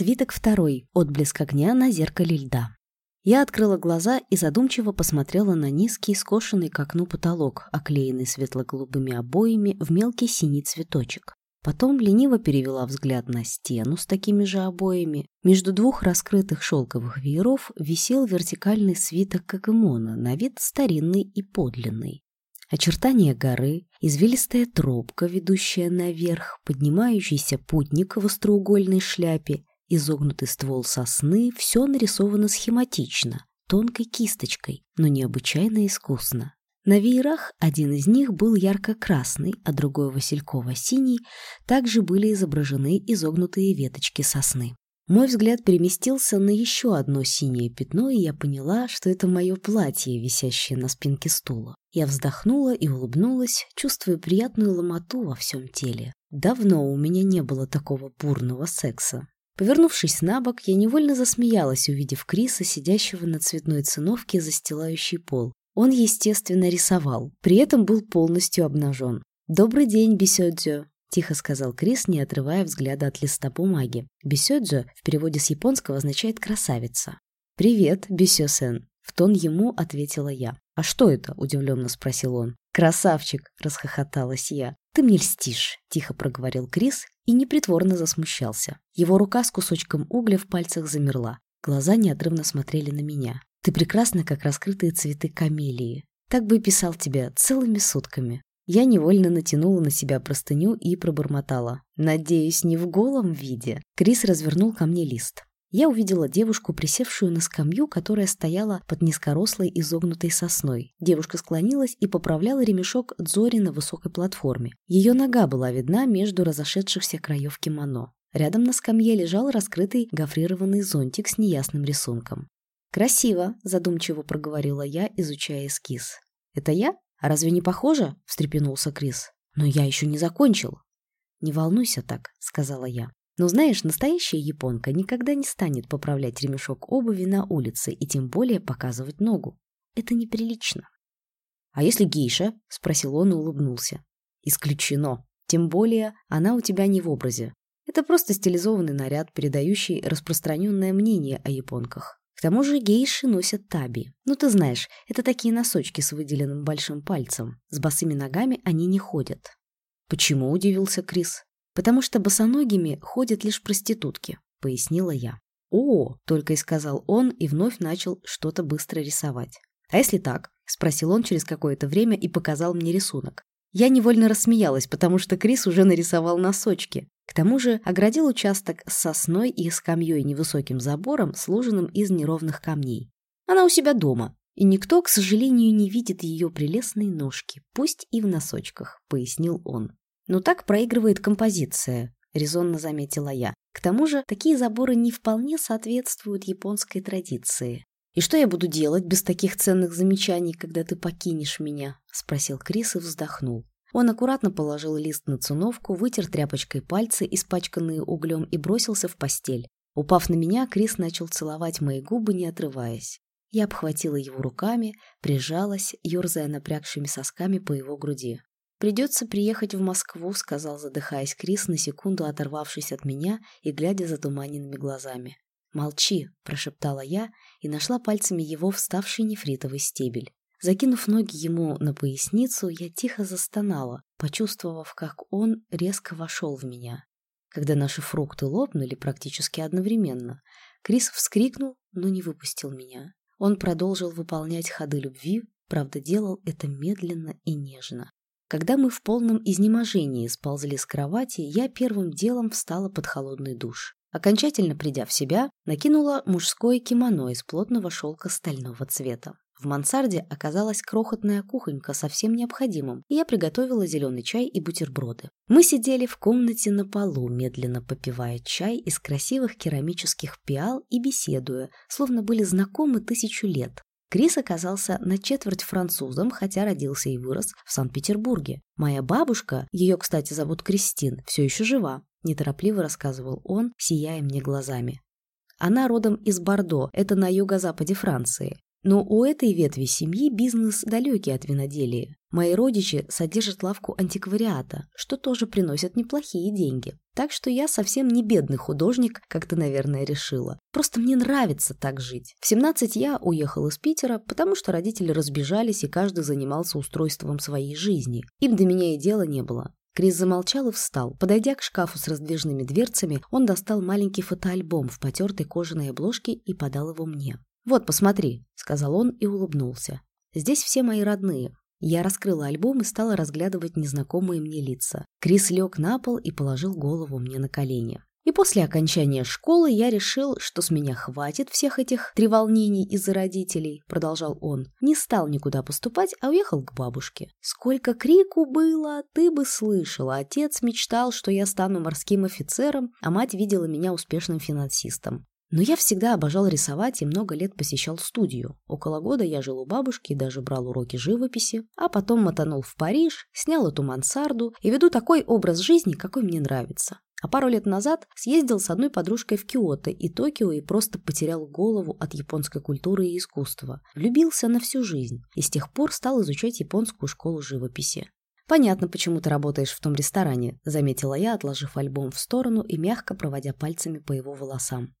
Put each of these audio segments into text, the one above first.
Свиток второй. Отблеск огня на зеркале льда. Я открыла глаза и задумчиво посмотрела на низкий, скошенный к окну потолок, оклеенный светло-голубыми обоями в мелкий синий цветочек. Потом лениво перевела взгляд на стену с такими же обоями. Между двух раскрытых шелковых вееров висел вертикальный свиток Кагамона, на вид старинный и подлинный. Очертания горы, извилистая тропка, ведущая наверх, поднимающийся путник в остроугольной шляпе, изогнутый ствол сосны — все нарисовано схематично, тонкой кисточкой, но необычайно искусно. На веерах один из них был ярко-красный, а другой васильково-синий, также были изображены изогнутые веточки сосны. Мой взгляд переместился на еще одно синее пятно, и я поняла, что это мое платье, висящее на спинке стула. Я вздохнула и улыбнулась, чувствуя приятную ломоту во всем теле. Давно у меня не было такого бурного секса. Повернувшись на бок, я невольно засмеялась, увидев Криса, сидящего на цветной циновке, застилающей пол. Он, естественно, рисовал, при этом был полностью обнажен. «Добрый день, Бисёдзё!» — тихо сказал Крис, не отрывая взгляда от листа бумаги. «Бисёдзё» в переводе с японского означает «красавица». «Привет, Бисё-сен», — в тон ему ответила я. «А что это?» — удивленно спросил он. «Красавчик!» — расхохоталась я. «Ты мне льстишь!» — тихо проговорил Крис и непритворно засмущался. Его рука с кусочком угля в пальцах замерла. Глаза неотрывно смотрели на меня. «Ты прекрасна, как раскрытые цветы камелии. Так бы писал тебя целыми сутками. Я невольно натянула на себя простыню и пробормотала. «Надеюсь, не в голом виде?» Крис развернул ко мне лист. Я увидела девушку, присевшую на скамью, которая стояла под низкорослой изогнутой сосной. Девушка склонилась и поправляла ремешок дзори на высокой платформе. Ее нога была видна между разошедшихся краев кимоно. Рядом на скамье лежал раскрытый гофрированный зонтик с неясным рисунком. «Красиво», — задумчиво проговорила я, изучая эскиз. «Это я?» «А разве не похоже?» — встрепенулся Крис. «Но я еще не закончил». «Не волнуйся так», — сказала я. «Но знаешь, настоящая японка никогда не станет поправлять ремешок обуви на улице и тем более показывать ногу. Это неприлично». «А если гейша?» — спросил он и улыбнулся. «Исключено. Тем более она у тебя не в образе. Это просто стилизованный наряд, передающий распространенное мнение о японках. К тому же гейши носят таби. Ну, ты знаешь, это такие носочки с выделенным большим пальцем. С босыми ногами они не ходят. Почему, удивился Крис? Потому что босоногими ходят лишь проститутки, пояснила я. О, только и сказал он и вновь начал что-то быстро рисовать. А если так? Спросил он через какое-то время и показал мне рисунок. Я невольно рассмеялась, потому что Крис уже нарисовал носочки. К тому же оградил участок с сосной и скамьей невысоким забором, сложенным из неровных камней. Она у себя дома, и никто, к сожалению, не видит ее прелестные ножки, пусть и в носочках, пояснил он. Но так проигрывает композиция, резонно заметила я. К тому же такие заборы не вполне соответствуют японской традиции. «И что я буду делать без таких ценных замечаний, когда ты покинешь меня?» — спросил Крис и вздохнул. Он аккуратно положил лист на циновку, вытер тряпочкой пальцы, испачканные углем, и бросился в постель. Упав на меня, Крис начал целовать мои губы, не отрываясь. Я обхватила его руками, прижалась, ерзая напрягшими сосками по его груди. «Придется приехать в Москву», — сказал, задыхаясь Крис, на секунду оторвавшись от меня и глядя затуманенными глазами. «Молчи», — прошептала я и нашла пальцами его вставший нефритовый стебель. Закинув ноги ему на поясницу, я тихо застонала, почувствовав, как он резко вошел в меня. Когда наши фрукты лопнули практически одновременно, Крис вскрикнул, но не выпустил меня. Он продолжил выполнять ходы любви, правда, делал это медленно и нежно. Когда мы в полном изнеможении сползли с кровати, я первым делом встала под холодный душ. Окончательно придя в себя, накинула мужское кимоно из плотного шелка стального цвета. В мансарде оказалась крохотная кухонька со всем необходимым, и я приготовила зеленый чай и бутерброды. Мы сидели в комнате на полу, медленно попивая чай из красивых керамических пиал и беседуя, словно были знакомы тысячу лет. Крис оказался на четверть французом, хотя родился и вырос в Санкт-Петербурге. Моя бабушка, ее, кстати, зовут Кристин, все еще жива, неторопливо рассказывал он, сияя мне глазами. Она родом из Бордо, это на юго-западе Франции. Но у этой ветви семьи бизнес далекий от виноделия. Мои родичи содержат лавку антиквариата, что тоже приносит неплохие деньги. Так что я совсем не бедный художник, как ты, наверное, решила. Просто мне нравится так жить. В 17 я уехал из Питера, потому что родители разбежались, и каждый занимался устройством своей жизни. Им до меня и дела не было. Крис замолчал и встал. Подойдя к шкафу с раздвижными дверцами, он достал маленький фотоальбом в потертой кожаной обложке и подал его мне. «Вот, посмотри», — сказал он и улыбнулся. «Здесь все мои родные». Я раскрыла альбом и стала разглядывать незнакомые мне лица. Крис лег на пол и положил голову мне на колени. И после окончания школы я решил, что с меня хватит всех этих треволнений из-за родителей, продолжал он. Не стал никуда поступать, а уехал к бабушке. Сколько крику было, ты бы слышала. Отец мечтал, что я стану морским офицером, а мать видела меня успешным финансистом. Но я всегда обожал рисовать и много лет посещал студию. Около года я жил у бабушки и даже брал уроки живописи, а потом мотанул в Париж, снял эту мансарду и веду такой образ жизни, какой мне нравится. А пару лет назад съездил с одной подружкой в Киото и Токио и просто потерял голову от японской культуры и искусства. Влюбился на всю жизнь и с тех пор стал изучать японскую школу живописи. «Понятно, почему ты работаешь в том ресторане», — заметила я, отложив альбом в сторону и мягко проводя пальцами по его волосам.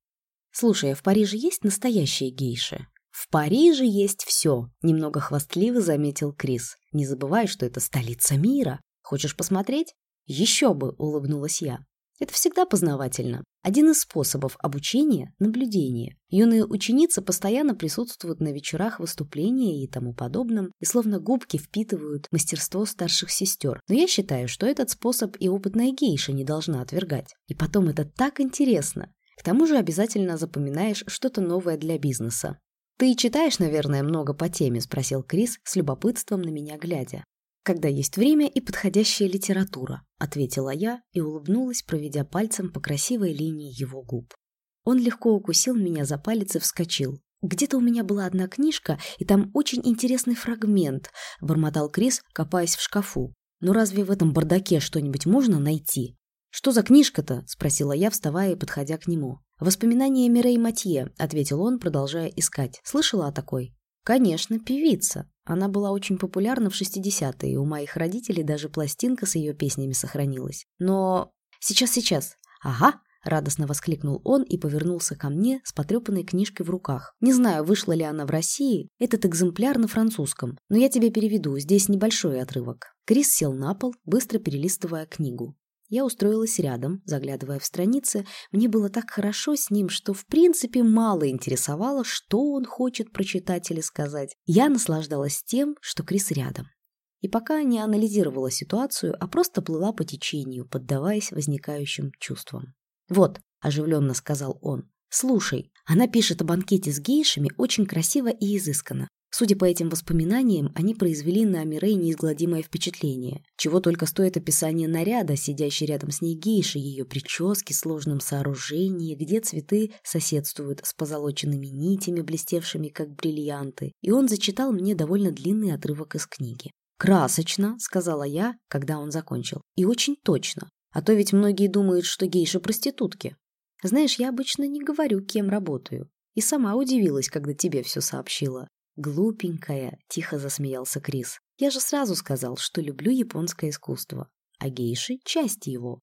«Слушай, а в Париже есть настоящие гейши?» «В Париже есть все», — немного хвастливо заметил Крис. «Не забывай, что это столица мира. Хочешь посмотреть?» «Еще бы», — улыбнулась я. Это всегда познавательно. Один из способов обучения – наблюдение. Юные ученицы постоянно присутствуют на вечерах выступления и тому подобном, и словно губки впитывают мастерство старших сестер. Но я считаю, что этот способ и опытная гейша не должна отвергать. И потом это так интересно. К тому же обязательно запоминаешь что-то новое для бизнеса. «Ты читаешь, наверное, много по теме?» – спросил Крис с любопытством на меня глядя. «Когда есть время и подходящая литература», – ответила я и улыбнулась, проведя пальцем по красивой линии его губ. Он легко укусил меня за палец и вскочил. «Где-то у меня была одна книжка, и там очень интересный фрагмент», – бормотал Крис, копаясь в шкафу. «Но разве в этом бардаке что-нибудь можно найти?» «Что за книжка-то?» – спросила я, вставая и подходя к нему. «Воспоминания Мирей Матье», – ответил он, продолжая искать. «Слышала о такой?» «Конечно, певица. Она была очень популярна в 60-е, и у моих родителей даже пластинка с ее песнями сохранилась. Но... Сейчас, сейчас. Ага!» — радостно воскликнул он и повернулся ко мне с потрепанной книжкой в руках. Не знаю, вышла ли она в России, этот экземпляр на французском, но я тебе переведу, здесь небольшой отрывок. Крис сел на пол, быстро перелистывая книгу. Я устроилась рядом, заглядывая в страницы. Мне было так хорошо с ним, что в принципе мало интересовало, что он хочет прочитать или сказать. Я наслаждалась тем, что Крис рядом. И пока не анализировала ситуацию, а просто плыла по течению, поддаваясь возникающим чувствам. «Вот», — оживленно сказал он, — «слушай, она пишет о банкете с гейшами очень красиво и изысканно. Судя по этим воспоминаниям, они произвели на Мирей неизгладимое впечатление. Чего только стоит описание наряда, сидящей рядом с ней гейши, ее прически, сложном сооружении, где цветы соседствуют с позолоченными нитями, блестевшими как бриллианты. И он зачитал мне довольно длинный отрывок из книги. «Красочно», — сказала я, когда он закончил. «И очень точно. А то ведь многие думают, что гейши проститутки. Знаешь, я обычно не говорю, кем работаю. И сама удивилась, когда тебе все сообщила. «Глупенькая», — тихо засмеялся Крис. «Я же сразу сказал, что люблю японское искусство, а гейши — часть его».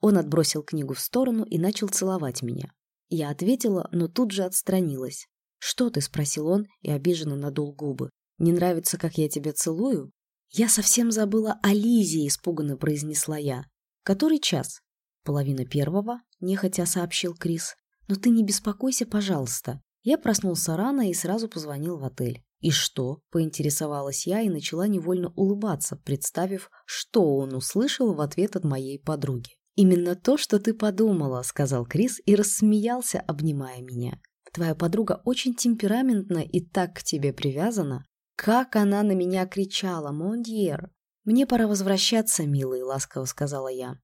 Он отбросил книгу в сторону и начал целовать меня. Я ответила, но тут же отстранилась. «Что ты?» — спросил он и обиженно надул губы. «Не нравится, как я тебя целую?» «Я совсем забыла о Лизе», — испуганно произнесла я. «Который час?» «Половина первого», — нехотя сообщил Крис. «Но ты не беспокойся, пожалуйста. Я проснулся рано и сразу позвонил в отель. «И что?» – поинтересовалась я и начала невольно улыбаться, представив, что он услышал в ответ от моей подруги. «Именно то, что ты подумала», – сказал Крис и рассмеялся, обнимая меня. «Твоя подруга очень темпераментна и так к тебе привязана. Как она на меня кричала, Мондьер!» «Мне пора возвращаться, милый», – ласково сказала я.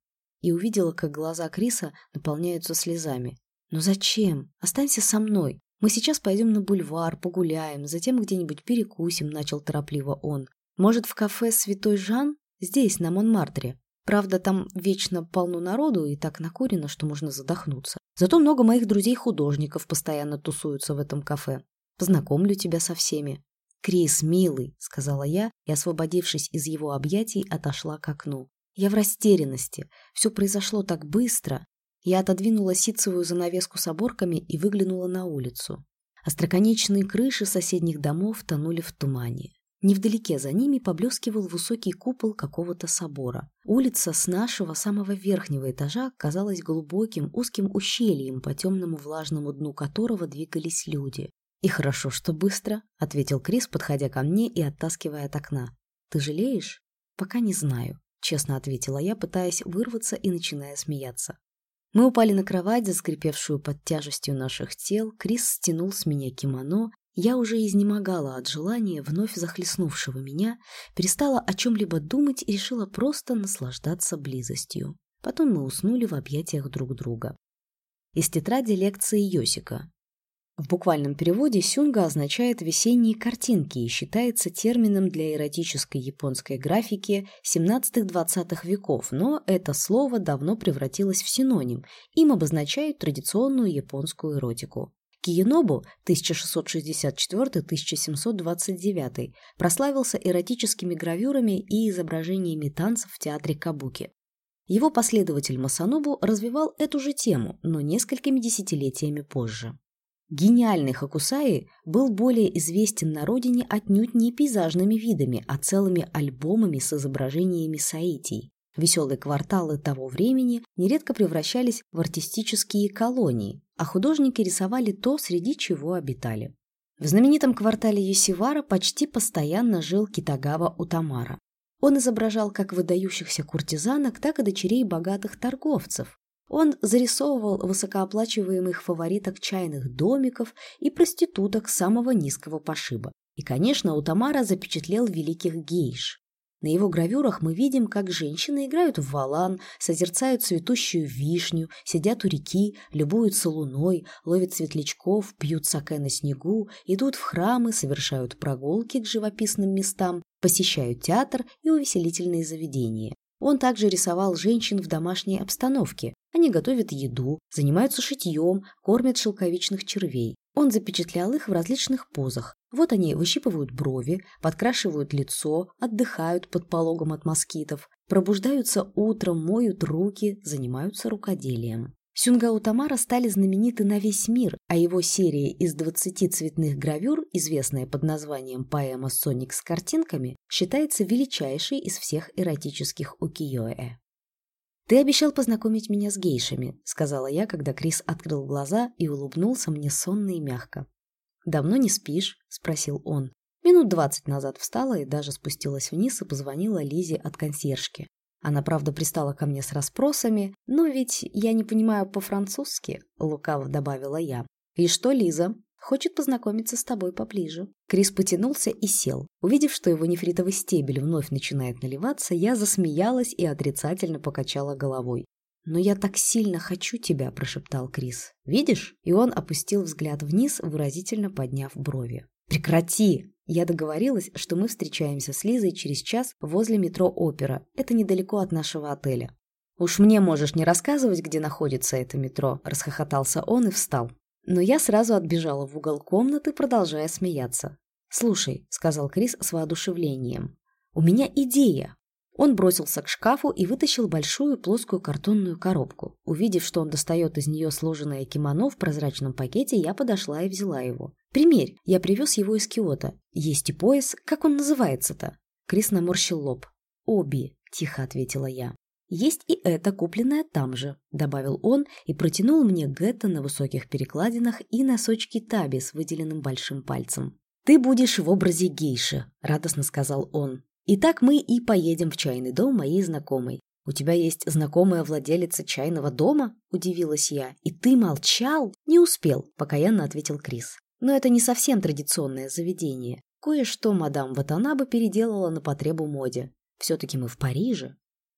И увидела, как глаза Криса наполняются слезами. «Но зачем? Останься со мной. «Мы сейчас пойдем на бульвар, погуляем, затем где-нибудь перекусим», — начал торопливо он. «Может, в кафе «Святой Жан»? Здесь, на Монмартре. Правда, там вечно полно народу и так накурено, что можно задохнуться. Зато много моих друзей-художников постоянно тусуются в этом кафе. Познакомлю тебя со всеми». «Крис, милый», — сказала я, и, освободившись из его объятий, отошла к окну. Я в растерянности. Все произошло так быстро. Я отодвинула ситцевую занавеску с оборками и выглянула на улицу. Остроконечные крыши соседних домов тонули в тумане. Невдалеке за ними поблескивал высокий купол какого-то собора. Улица с нашего самого верхнего этажа казалась глубоким узким ущельем, по темному влажному дну которого двигались люди. «И хорошо, что быстро», — ответил Крис, подходя ко мне и оттаскивая от окна. «Ты жалеешь?» «Пока не знаю», — честно ответила я, пытаясь вырваться и начиная смеяться. Мы упали на кровать, заскрипевшую под тяжестью наших тел. Крис стянул с меня кимоно я уже изнемогала от желания, вновь захлестнувшего меня, перестала о чем-либо думать и решила просто наслаждаться близостью. Потом мы уснули в объятиях друг друга. Из тетради лекции Йосика. В буквальном переводе сюнга означает «весенние картинки» и считается термином для эротической японской графики 17-20 веков, но это слово давно превратилось в синоним. Им обозначают традиционную японскую эротику. Киенобу 1664-1729 прославился эротическими гравюрами и изображениями танцев в театре Кабуки. Его последователь Масанобу развивал эту же тему, но несколькими десятилетиями позже. Гениальный Хакусаи был более известен на родине отнюдь не пейзажными видами, а целыми альбомами с изображениями саитий. Веселые кварталы того времени нередко превращались в артистические колонии, а художники рисовали то, среди чего обитали. В знаменитом квартале Юсивара почти постоянно жил Китагава Утамара. Он изображал как выдающихся куртизанок, так и дочерей богатых торговцев. Он зарисовывал высокооплачиваемых фавориток чайных домиков и проституток самого низкого пошиба. И, конечно, Утамара запечатлел великих гейш. На его гравюрах мы видим, как женщины играют в валан, созерцают цветущую вишню, сидят у реки, любуются луной, ловят светлячков, пьют саке на снегу, идут в храмы, совершают прогулки к живописным местам, посещают театр и увеселительные заведения. Он также рисовал женщин в домашней обстановке. Они готовят еду, занимаются шитьем, кормят шелковичных червей. Он запечатлял их в различных позах. Вот они выщипывают брови, подкрашивают лицо, отдыхают под пологом от москитов, пробуждаются утром, моют руки, занимаются рукоделием. Сюнгау Тамара стали знамениты на весь мир, а его серия из 20 цветных гравюр, известная под названием «Поэма Соник с картинками», считается величайшей из всех эротических укиёэ. «Ты обещал познакомить меня с гейшами», — сказала я, когда Крис открыл глаза и улыбнулся мне сонно и мягко. «Давно не спишь?» — спросил он. Минут двадцать назад встала и даже спустилась вниз и позвонила Лизе от консьержки. Она, правда, пристала ко мне с расспросами, но ведь я не понимаю по-французски, лукаво добавила я. И что, Лиза, хочет познакомиться с тобой поближе. Крис потянулся и сел. Увидев, что его нефритовый стебель вновь начинает наливаться, я засмеялась и отрицательно покачала головой. «Но я так сильно хочу тебя», – прошептал Крис. «Видишь?» И он опустил взгляд вниз, выразительно подняв брови. «Прекрати!» Я договорилась, что мы встречаемся с Лизой через час возле метро «Опера». Это недалеко от нашего отеля. «Уж мне можешь не рассказывать, где находится это метро», – расхохотался он и встал. Но я сразу отбежала в угол комнаты, продолжая смеяться. «Слушай», — сказал Крис с воодушевлением, — «у меня идея». Он бросился к шкафу и вытащил большую плоскую картонную коробку. Увидев, что он достает из нее сложенное кимоно в прозрачном пакете, я подошла и взяла его. «Примерь, я привез его из Киота. Есть и пояс. Как он называется-то?» Крис наморщил лоб. «Оби», — тихо ответила я. Есть и это, купленное там же, добавил он и протянул мне гетто на высоких перекладинах и носочки таби с выделенным большим пальцем. Ты будешь в образе гейши, радостно сказал он. Итак, мы и поедем в чайный дом моей знакомой. У тебя есть знакомая владелица чайного дома? удивилась я. И ты молчал? Не успел, покаянно ответил Крис. Но это не совсем традиционное заведение. Кое-что мадам Ватанабе переделала на потребу моде. Все-таки мы в Париже,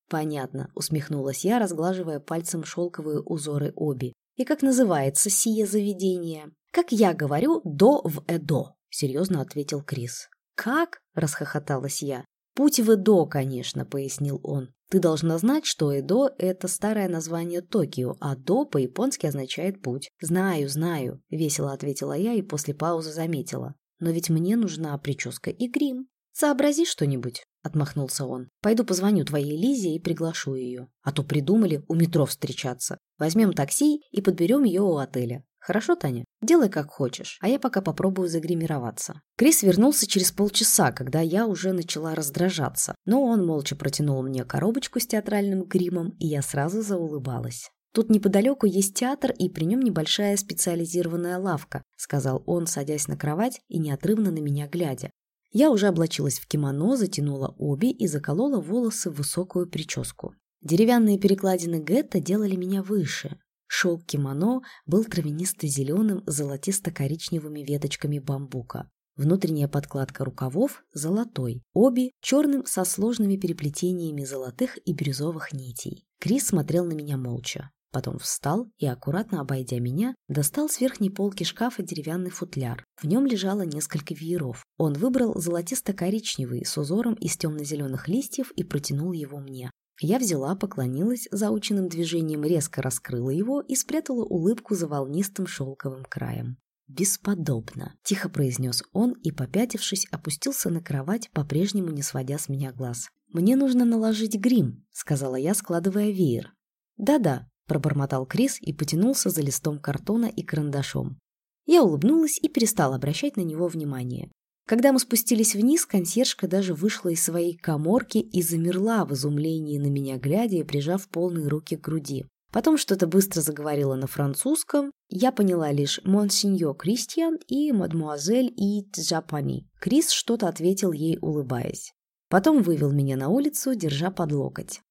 «Понятно», — усмехнулась я, разглаживая пальцем шелковые узоры оби. «И как называется сие заведение?» «Как я говорю, до в Эдо», — серьезно ответил Крис. «Как?» — расхохоталась я. «Путь в Эдо, конечно», — пояснил он. Ты должна знать, что Эдо — это старое название Токио, а До по-японски означает «путь». «Знаю, знаю», — весело ответила я и после паузы заметила. «Но ведь мне нужна прическа и грим. Сообрази что-нибудь», — отмахнулся он. «Пойду позвоню твоей Лизе и приглашу ее. А то придумали у метро встречаться. Возьмем такси и подберем ее у отеля. Хорошо, Таня? Делай как хочешь, а я пока попробую загримироваться. Крис вернулся через полчаса, когда я уже начала раздражаться, но он молча протянул мне коробочку с театральным гримом, и я сразу заулыбалась. «Тут неподалеку есть театр, и при нем небольшая специализированная лавка», сказал он, садясь на кровать и неотрывно на меня глядя. Я уже облачилась в кимоно, затянула обе и заколола волосы в высокую прическу. Деревянные перекладины гетто делали меня выше, Шелк кимоно был травянисто-зеленым золотисто-коричневыми веточками бамбука. Внутренняя подкладка рукавов – золотой, обе – черным со сложными переплетениями золотых и бирюзовых нитей. Крис смотрел на меня молча. Потом встал и, аккуратно обойдя меня, достал с верхней полки шкафа деревянный футляр. В нем лежало несколько вееров. Он выбрал золотисто-коричневый с узором из темно-зеленых листьев и протянул его мне. Я взяла, поклонилась заученным движением, резко раскрыла его и спрятала улыбку за волнистым шелковым краем. «Бесподобно!» – тихо произнес он и, попятившись, опустился на кровать, по-прежнему не сводя с меня глаз. «Мне нужно наложить грим», – сказала я, складывая веер. «Да-да», – пробормотал Крис и потянулся за листом картона и карандашом. Я улыбнулась и перестала обращать на него внимание. Когда мы спустились вниз, консьержка даже вышла из своей коморки и замерла в изумлении на меня глядя и прижав полные руки к груди. Потом что-то быстро заговорила на французском. Я поняла лишь «Монсеньор Кристиан» и «Мадмуазель и Джапани». Крис что-то ответил ей, улыбаясь. Потом вывел меня на улицу, держа под локоть.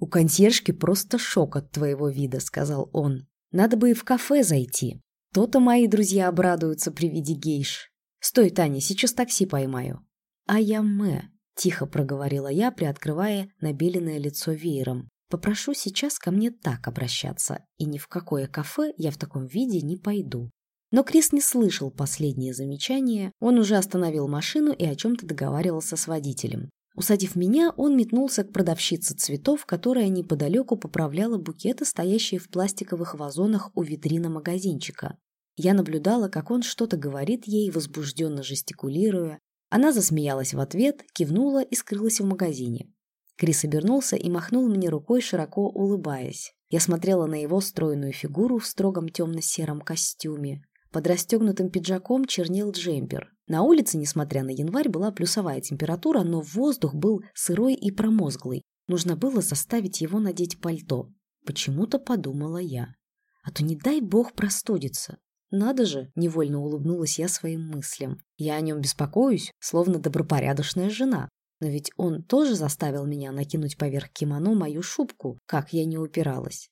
«У консьержки просто шок от твоего вида», — сказал он. «Надо бы и в кафе зайти. То-то мои друзья обрадуются при виде гейш». «Стой, Таня, сейчас такси поймаю». «А я Мэ», — тихо проговорила я, приоткрывая набеленное лицо веером. «Попрошу сейчас ко мне так обращаться, и ни в какое кафе я в таком виде не пойду». Но Крис не слышал последнее замечание, он уже остановил машину и о чем-то договаривался с водителем. Усадив меня, он метнулся к продавщице цветов, которая неподалеку поправляла букеты, стоящие в пластиковых вазонах у витрины магазинчика. Я наблюдала, как он что-то говорит ей, возбужденно жестикулируя. Она засмеялась в ответ, кивнула и скрылась в магазине. Крис обернулся и махнул мне рукой, широко улыбаясь. Я смотрела на его стройную фигуру в строгом темно-сером костюме. Под расстегнутым пиджаком чернел джемпер. На улице, несмотря на январь, была плюсовая температура, но воздух был сырой и промозглый. Нужно было заставить его надеть пальто. Почему-то подумала я. А то не дай бог простудиться. Надо же, невольно улыбнулась я своим мыслям. Я о нем беспокоюсь, словно добропорядочная жена. Но ведь он тоже заставил меня накинуть поверх кимоно мою шубку, как я не упиралась.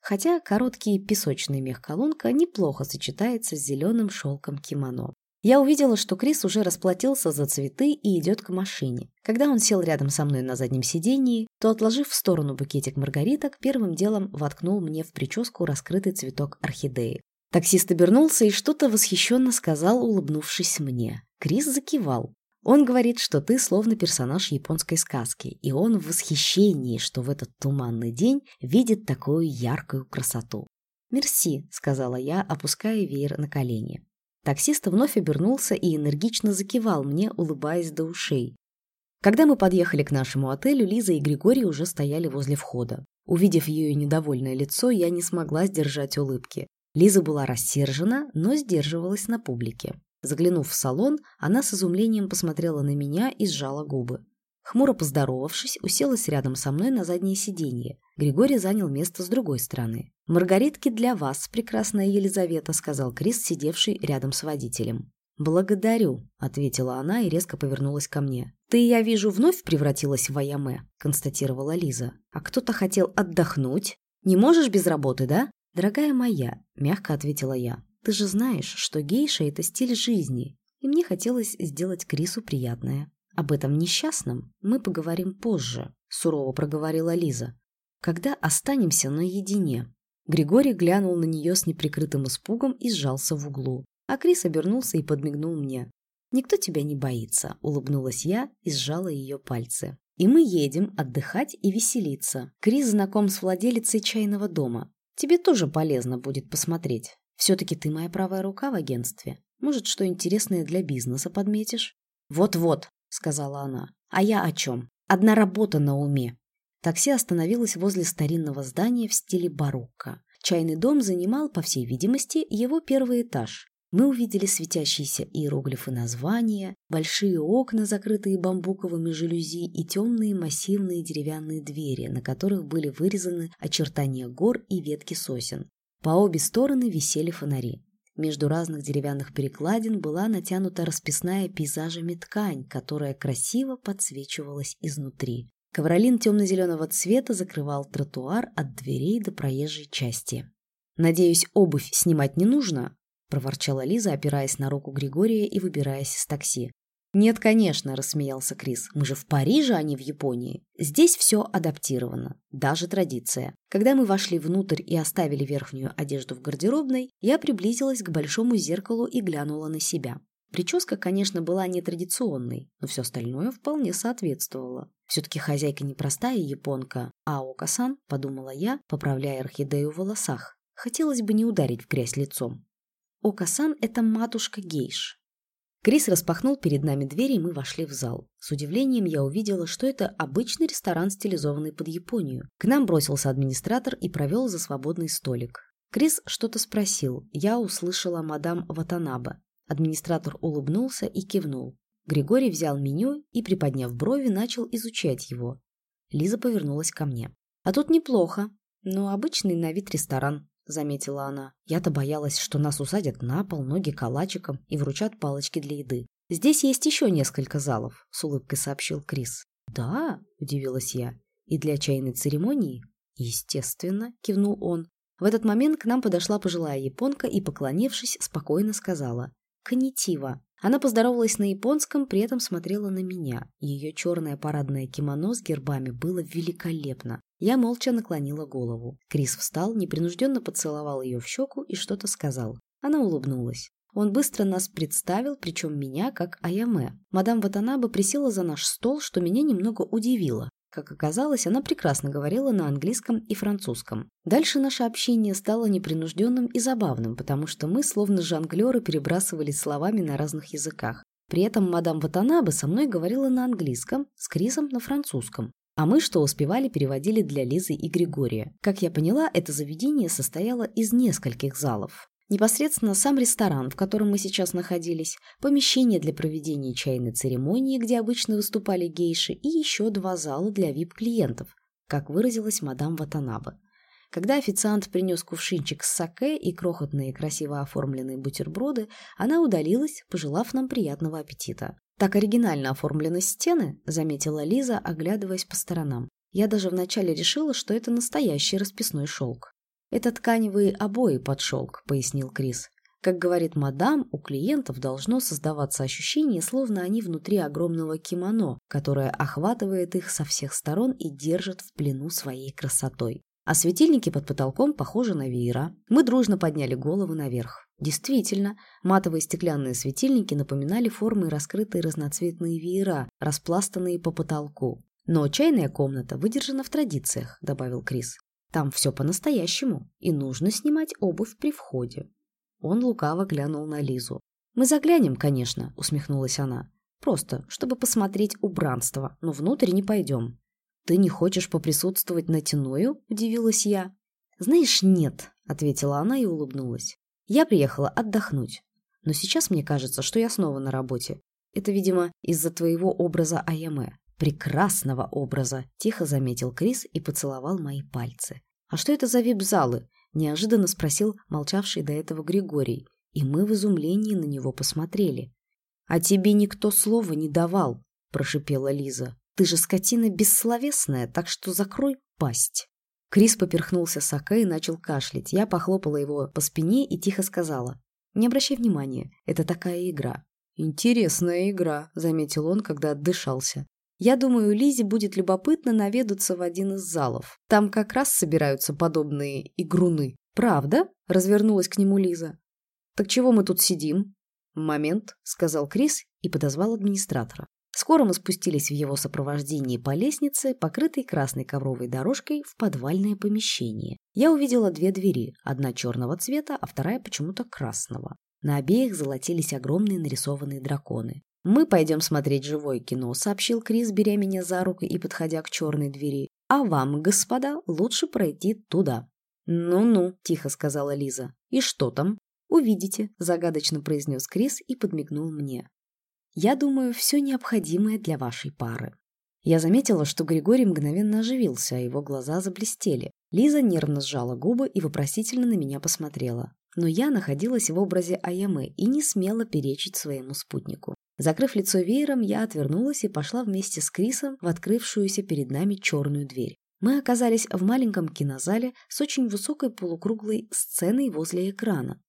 Хотя короткий песочный мех-колонка неплохо сочетается с зеленым шелком кимоно. Я увидела, что Крис уже расплатился за цветы и идет к машине. Когда он сел рядом со мной на заднем сидении, то, отложив в сторону букетик маргариток, первым делом воткнул мне в прическу раскрытый цветок орхидеи. Таксист обернулся и что-то восхищенно сказал, улыбнувшись мне. Крис закивал. Он говорит, что ты словно персонаж японской сказки, и он в восхищении, что в этот туманный день видит такую яркую красоту. «Мерси», — сказала я, опуская веер на колени. Таксист вновь обернулся и энергично закивал мне, улыбаясь до ушей. Когда мы подъехали к нашему отелю, Лиза и Григорий уже стояли возле входа. Увидев ее недовольное лицо, я не смогла сдержать улыбки. Лиза была рассержена, но сдерживалась на публике. Заглянув в салон, она с изумлением посмотрела на меня и сжала губы. Хмуро поздоровавшись, уселась рядом со мной на заднее сиденье. Григорий занял место с другой стороны. «Маргаритки для вас, прекрасная Елизавета», — сказал Крис, сидевший рядом с водителем. «Благодарю», — ответила она и резко повернулась ко мне. «Ты, я вижу, вновь превратилась в Аяме», — констатировала Лиза. «А кто-то хотел отдохнуть? Не можешь без работы, да?» «Дорогая моя», — мягко ответила я, — «ты же знаешь, что гейша — это стиль жизни, и мне хотелось сделать Крису приятное. Об этом несчастном мы поговорим позже», — сурово проговорила Лиза. «Когда останемся наедине?» Григорий глянул на нее с неприкрытым испугом и сжался в углу, а Крис обернулся и подмигнул мне. «Никто тебя не боится», — улыбнулась я и сжала ее пальцы. И мы едем отдыхать и веселиться. Крис знаком с владелицей чайного дома. Тебе тоже полезно будет посмотреть. Все-таки ты моя правая рука в агентстве. Может, что интересное для бизнеса подметишь? Вот-вот, сказала она. А я о чем? Одна работа на уме. Такси остановилось возле старинного здания в стиле барокко. Чайный дом занимал, по всей видимости, его первый этаж. Мы увидели светящиеся иероглифы названия, большие окна, закрытые бамбуковыми жалюзи и темные массивные деревянные двери, на которых были вырезаны очертания гор и ветки сосен. По обе стороны висели фонари. Между разных деревянных перекладин была натянута расписная пейзажами ткань, которая красиво подсвечивалась изнутри. Ковролин темно-зеленого цвета закрывал тротуар от дверей до проезжей части. «Надеюсь, обувь снимать не нужно?» – проворчала Лиза, опираясь на руку Григория и выбираясь из такси. «Нет, конечно», – рассмеялся Крис. «Мы же в Париже, а не в Японии. Здесь все адаптировано. Даже традиция. Когда мы вошли внутрь и оставили верхнюю одежду в гардеробной, я приблизилась к большому зеркалу и глянула на себя. Прическа, конечно, была нетрадиционной, но все остальное вполне соответствовало. Все-таки хозяйка не простая японка, а Окасан, подумала я, поправляя орхидею в волосах. Хотелось бы не ударить в грязь лицом. Окасан – это матушка гейш. Крис распахнул перед нами двери, и мы вошли в зал. С удивлением я увидела, что это обычный ресторан, стилизованный под Японию. К нам бросился администратор и провел за свободный столик. Крис что-то спросил. Я услышала мадам Ватанаба. Администратор улыбнулся и кивнул. Григорий взял меню и, приподняв брови, начал изучать его. Лиза повернулась ко мне. «А тут неплохо, но обычный на вид ресторан заметила она. Я-то боялась, что нас усадят на пол, ноги калачиком и вручат палочки для еды. Здесь есть еще несколько залов, с улыбкой сообщил Крис. Да, удивилась я. И для чайной церемонии? Естественно, кивнул он. В этот момент к нам подошла пожилая японка и, поклонившись, спокойно сказала «Конитива». Она поздоровалась на японском, при этом смотрела на меня. Ее черное парадное кимоно с гербами было великолепно. Я молча наклонила голову. Крис встал, непринужденно поцеловал ее в щеку и что-то сказал. Она улыбнулась. Он быстро нас представил, причем меня, как Аяме. Мадам Ватанаба присела за наш стол, что меня немного удивило. Как оказалось, она прекрасно говорила на английском и французском. Дальше наше общение стало непринужденным и забавным, потому что мы, словно жонглеры, перебрасывались словами на разных языках. При этом мадам Ватанаба со мной говорила на английском, с Крисом на французском. А мы, что успевали, переводили для Лизы и Григория. Как я поняла, это заведение состояло из нескольких залов. Непосредственно сам ресторан, в котором мы сейчас находились, помещение для проведения чайной церемонии, где обычно выступали гейши, и еще два зала для вип-клиентов, как выразилась мадам Ватанаба. Когда официант принес кувшинчик с саке и крохотные красиво оформленные бутерброды, она удалилась, пожелав нам приятного аппетита. «Так оригинально оформлены стены», — заметила Лиза, оглядываясь по сторонам. Я даже вначале решила, что это настоящий расписной шелк. «Это тканевые обои под шелк», — пояснил Крис. Как говорит мадам, у клиентов должно создаваться ощущение, словно они внутри огромного кимоно, которое охватывает их со всех сторон и держит в плену своей красотой. А светильники под потолком похожи на веера. Мы дружно подняли головы наверх. Действительно, матовые стеклянные светильники напоминали формы раскрытые разноцветные веера, распластанные по потолку. «Но чайная комната выдержана в традициях», — добавил Крис. «Там все по-настоящему, и нужно снимать обувь при входе». Он лукаво глянул на Лизу. «Мы заглянем, конечно», — усмехнулась она. «Просто, чтобы посмотреть убранство, но внутрь не пойдем». «Ты не хочешь поприсутствовать на Тиною?» – удивилась я. «Знаешь, нет», – ответила она и улыбнулась. Я приехала отдохнуть. Но сейчас мне кажется, что я снова на работе. Это, видимо, из-за твоего образа Аяме. Прекрасного образа, тихо заметил Крис и поцеловал мои пальцы. А что это за вип-залы? Неожиданно спросил молчавший до этого Григорий. И мы в изумлении на него посмотрели. «А тебе никто слова не давал», – прошипела Лиза. «Ты же скотина бессловесная, так что закрой пасть». Крис поперхнулся саке и начал кашлять. Я похлопала его по спине и тихо сказала. «Не обращай внимания, это такая игра». «Интересная игра», — заметил он, когда отдышался. «Я думаю, Лизе будет любопытно наведаться в один из залов. Там как раз собираются подобные игруны». «Правда?» — развернулась к нему Лиза. «Так чего мы тут сидим?» «Момент», — сказал Крис и подозвал администратора. Скоро мы спустились в его сопровождении по лестнице, покрытой красной ковровой дорожкой, в подвальное помещение. Я увидела две двери, одна черного цвета, а вторая почему-то красного. На обеих золотились огромные нарисованные драконы. «Мы пойдем смотреть живое кино», — сообщил Крис, беря меня за руку и подходя к черной двери. «А вам, господа, лучше пройти туда». «Ну-ну», — тихо сказала Лиза. «И что там?» «Увидите», — загадочно произнес Крис и подмигнул мне. «Я думаю, все необходимое для вашей пары». Я заметила, что Григорий мгновенно оживился, а его глаза заблестели. Лиза нервно сжала губы и вопросительно на меня посмотрела. Но я находилась в образе Аяме и не смела перечить своему спутнику. Закрыв лицо веером, я отвернулась и пошла вместе с Крисом в открывшуюся перед нами черную дверь. Мы оказались в маленьком кинозале с очень высокой полукруглой сценой возле экрана.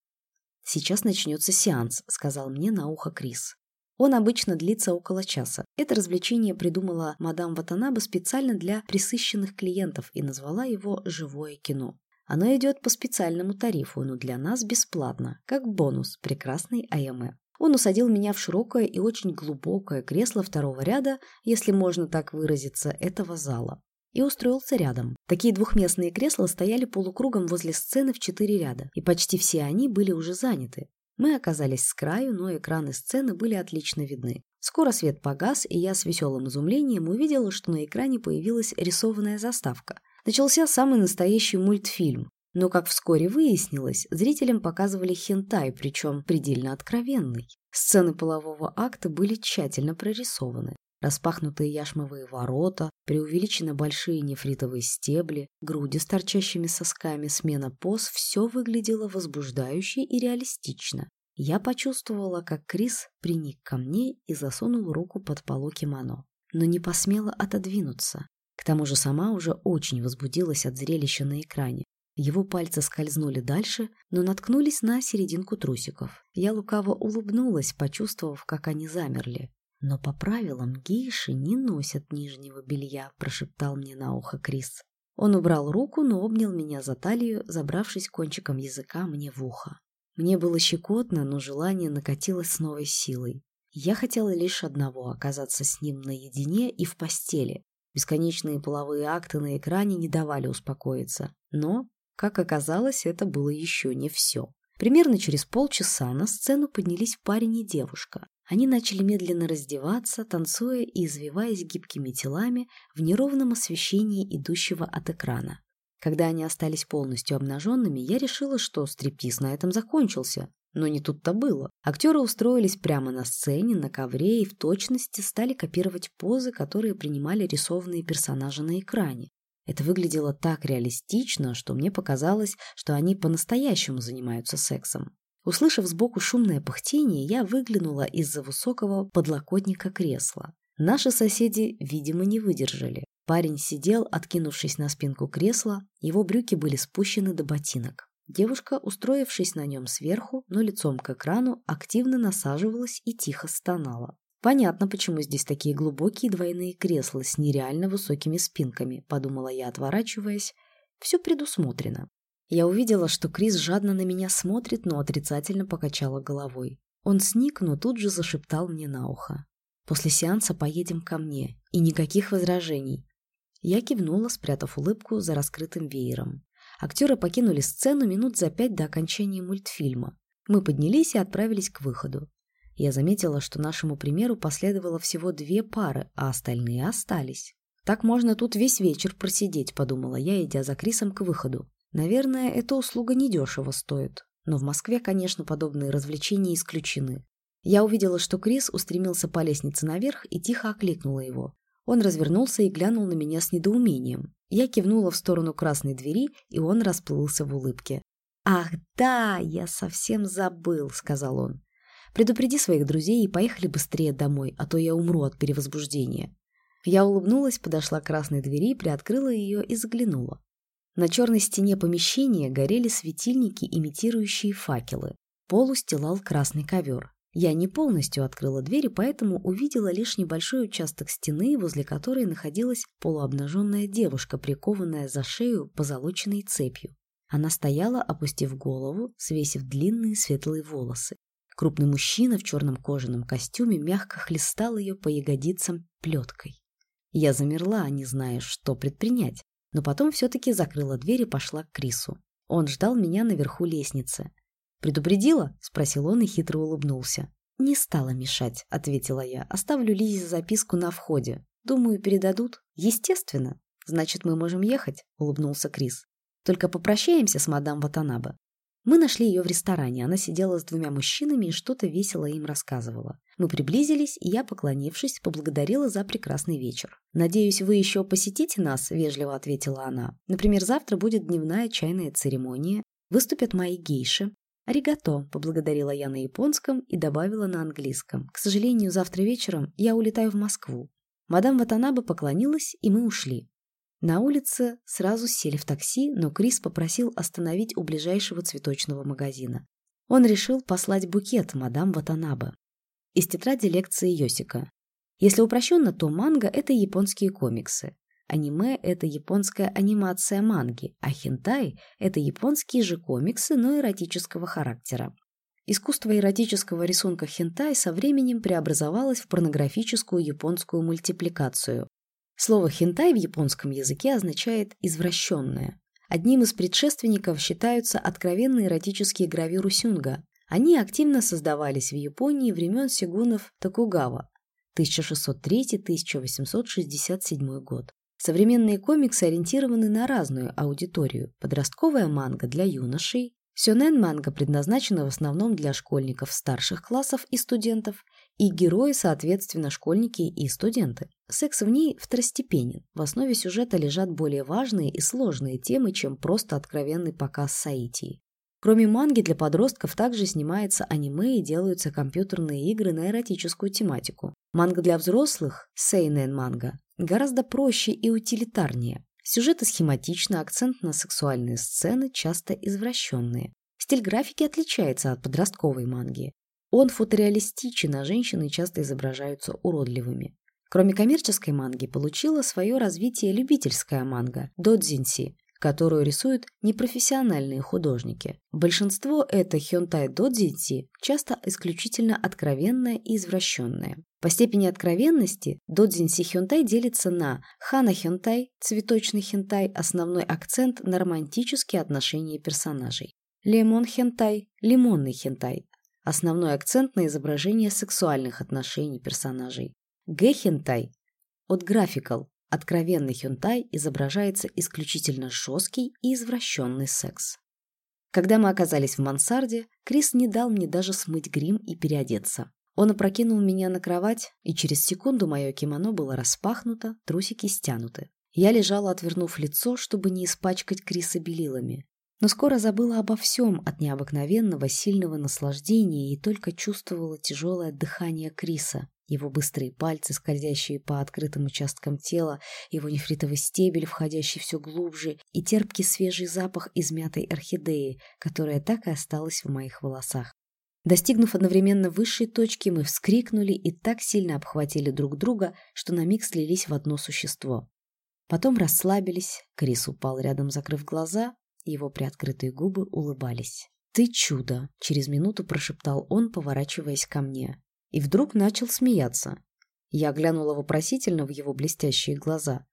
«Сейчас начнется сеанс», — сказал мне на ухо Крис. Он обычно длится около часа. Это развлечение придумала мадам Ватанаба специально для присыщенных клиентов и назвала его «живое кино». Оно идет по специальному тарифу, но для нас бесплатно, как бонус прекрасной АМЭ. Он усадил меня в широкое и очень глубокое кресло второго ряда, если можно так выразиться, этого зала. И устроился рядом. Такие двухместные кресла стояли полукругом возле сцены в четыре ряда, и почти все они были уже заняты. Мы оказались с краю, но экраны сцены были отлично видны. Скоро свет погас, и я с веселым изумлением увидела, что на экране появилась рисованная заставка. Начался самый настоящий мультфильм, но, как вскоре выяснилось, зрителям показывали хентай, причем предельно откровенный. Сцены полового акта были тщательно прорисованы. Распахнутые яшмовые ворота, преувеличенно большие нефритовые стебли, груди с торчащими сосками, смена поз – все выглядело возбуждающе и реалистично. Я почувствовала, как Крис приник ко мне и засунул руку под полу кимоно, но не посмела отодвинуться. К тому же сама уже очень возбудилась от зрелища на экране. Его пальцы скользнули дальше, но наткнулись на серединку трусиков. Я лукаво улыбнулась, почувствовав, как они замерли. «Но по правилам гейши не носят нижнего белья», – прошептал мне на ухо Крис. Он убрал руку, но обнял меня за талию, забравшись кончиком языка мне в ухо. Мне было щекотно, но желание накатилось с новой силой. Я хотела лишь одного – оказаться с ним наедине и в постели. Бесконечные половые акты на экране не давали успокоиться. Но как оказалось, это было еще не все. Примерно через полчаса на сцену поднялись парень и девушка. Они начали медленно раздеваться, танцуя и извиваясь гибкими телами в неровном освещении идущего от экрана. Когда они остались полностью обнаженными, я решила, что стриптиз на этом закончился. Но не тут-то было. Актеры устроились прямо на сцене, на ковре и в точности стали копировать позы, которые принимали рисованные персонажи на экране. Это выглядело так реалистично, что мне показалось, что они по-настоящему занимаются сексом. Услышав сбоку шумное пыхтение, я выглянула из-за высокого подлокотника кресла. Наши соседи, видимо, не выдержали. Парень сидел, откинувшись на спинку кресла, его брюки были спущены до ботинок. Девушка, устроившись на нем сверху, но лицом к экрану, активно насаживалась и тихо стонала. Понятно, почему здесь такие глубокие двойные кресла с нереально высокими спинками, подумала я, отворачиваясь. Все предусмотрено. Я увидела, что Крис жадно на меня смотрит, но отрицательно покачала головой. Он сник, но тут же зашептал мне на ухо. «После сеанса поедем ко мне, и никаких возражений». Я кивнула, спрятав улыбку за раскрытым веером. Актеры покинули сцену минут за пять до окончания мультфильма. Мы поднялись и отправились к выходу. Я заметила, что нашему примеру последовало всего две пары, а остальные остались. «Так можно тут весь вечер просидеть», — подумала я, идя за Крисом к выходу. «Наверное, эта услуга недешево стоит. Но в Москве, конечно, подобные развлечения исключены. Я увидела, что Крис устремился по лестнице наверх и тихо окликнула его. Он развернулся и глянул на меня с недоумением. Я кивнула в сторону красной двери, и он расплылся в улыбке. «Ах, да, я совсем забыл», — сказал он. Предупреди своих друзей и поехали быстрее домой, а то я умру от перевозбуждения. Я улыбнулась, подошла к красной двери, приоткрыла ее и заглянула. На черной стене помещения горели светильники, имитирующие факелы. Пол устилал красный ковер. Я не полностью открыла двери, поэтому увидела лишь небольшой участок стены, возле которой находилась полуобнаженная девушка, прикованная за шею позолоченной цепью. Она стояла, опустив голову, свесив длинные светлые волосы. Крупный мужчина в черном кожаном костюме мягко хлестал ее по ягодицам плеткой. Я замерла, не зная, что предпринять, но потом все-таки закрыла дверь и пошла к Крису. Он ждал меня наверху лестницы. «Предупредила?» — спросил он и хитро улыбнулся. «Не стала мешать», — ответила я. «Оставлю Лизе записку на входе. Думаю, передадут. Естественно. Значит, мы можем ехать?» — улыбнулся Крис. «Только попрощаемся с мадам Ватанабе. Мы нашли ее в ресторане. Она сидела с двумя мужчинами и что-то весело им рассказывала. Мы приблизились, и я, поклонившись, поблагодарила за прекрасный вечер. «Надеюсь, вы еще посетите нас?» – вежливо ответила она. «Например, завтра будет дневная чайная церемония. Выступят мои гейши. «Аригато», — поблагодарила я на японском и добавила на английском. «К сожалению, завтра вечером я улетаю в Москву». Мадам Ватанаба поклонилась, и мы ушли. На улице сразу сели в такси, но Крис попросил остановить у ближайшего цветочного магазина. Он решил послать букет мадам Ватанаба. Из тетради лекции Йосика. Если упрощенно, то манга – это японские комиксы. Аниме – это японская анимация манги, а хентай – это японские же комиксы, но эротического характера. Искусство эротического рисунка хентай со временем преобразовалось в порнографическую японскую мультипликацию. Слово хентай в японском языке означает «извращенное». Одним из предшественников считаются откровенные эротические гравюры сюнга. Они активно создавались в Японии времен сигунов Токугава 1603-1867 год. Современные комиксы ориентированы на разную аудиторию. Подростковая манга для юношей, сёнэн-манга предназначена в основном для школьников старших классов и студентов, и герои, соответственно, школьники и студенты. Секс в ней второстепенен. В основе сюжета лежат более важные и сложные темы, чем просто откровенный показ саитии. Кроме манги для подростков также снимается аниме и делаются компьютерные игры на эротическую тематику. Манга для взрослых, сейнен манга, гораздо проще и утилитарнее. Сюжеты схематичны, акцент на сексуальные сцены часто извращенные. Стиль графики отличается от подростковой манги. Он фотореалистичен, а женщины часто изображаются уродливыми. Кроме коммерческой манги, получила свое развитие любительская манга – додзинси, которую рисуют непрофессиональные художники. Большинство это хёнтай додзинси, часто исключительно откровенное и извращенное. По степени откровенности додзинси хёнтай делится на хана хёнтай, цветочный хентай, основной акцент на романтические отношения персонажей. Лемон хентай, лимонный хентай, основной акцент на изображение сексуальных отношений персонажей. Г хентай от графикал, Откровенный хюнтай изображается исключительно жесткий и извращенный секс. Когда мы оказались в мансарде, Крис не дал мне даже смыть грим и переодеться. Он опрокинул меня на кровать, и через секунду мое кимоно было распахнуто, трусики стянуты. Я лежала, отвернув лицо, чтобы не испачкать Криса белилами. Но скоро забыла обо всем от необыкновенного сильного наслаждения и только чувствовала тяжелое дыхание Криса, его быстрые пальцы, скользящие по открытым участкам тела, его нефритовый стебель, входящий все глубже, и терпкий свежий запах измятой орхидеи, которая так и осталась в моих волосах. Достигнув одновременно высшей точки, мы вскрикнули и так сильно обхватили друг друга, что на миг слились в одно существо. Потом расслабились, Крис упал рядом, закрыв глаза, его приоткрытые губы улыбались. «Ты чудо!» — через минуту прошептал он, поворачиваясь ко мне и вдруг начал смеяться. Я глянула вопросительно в его блестящие глаза.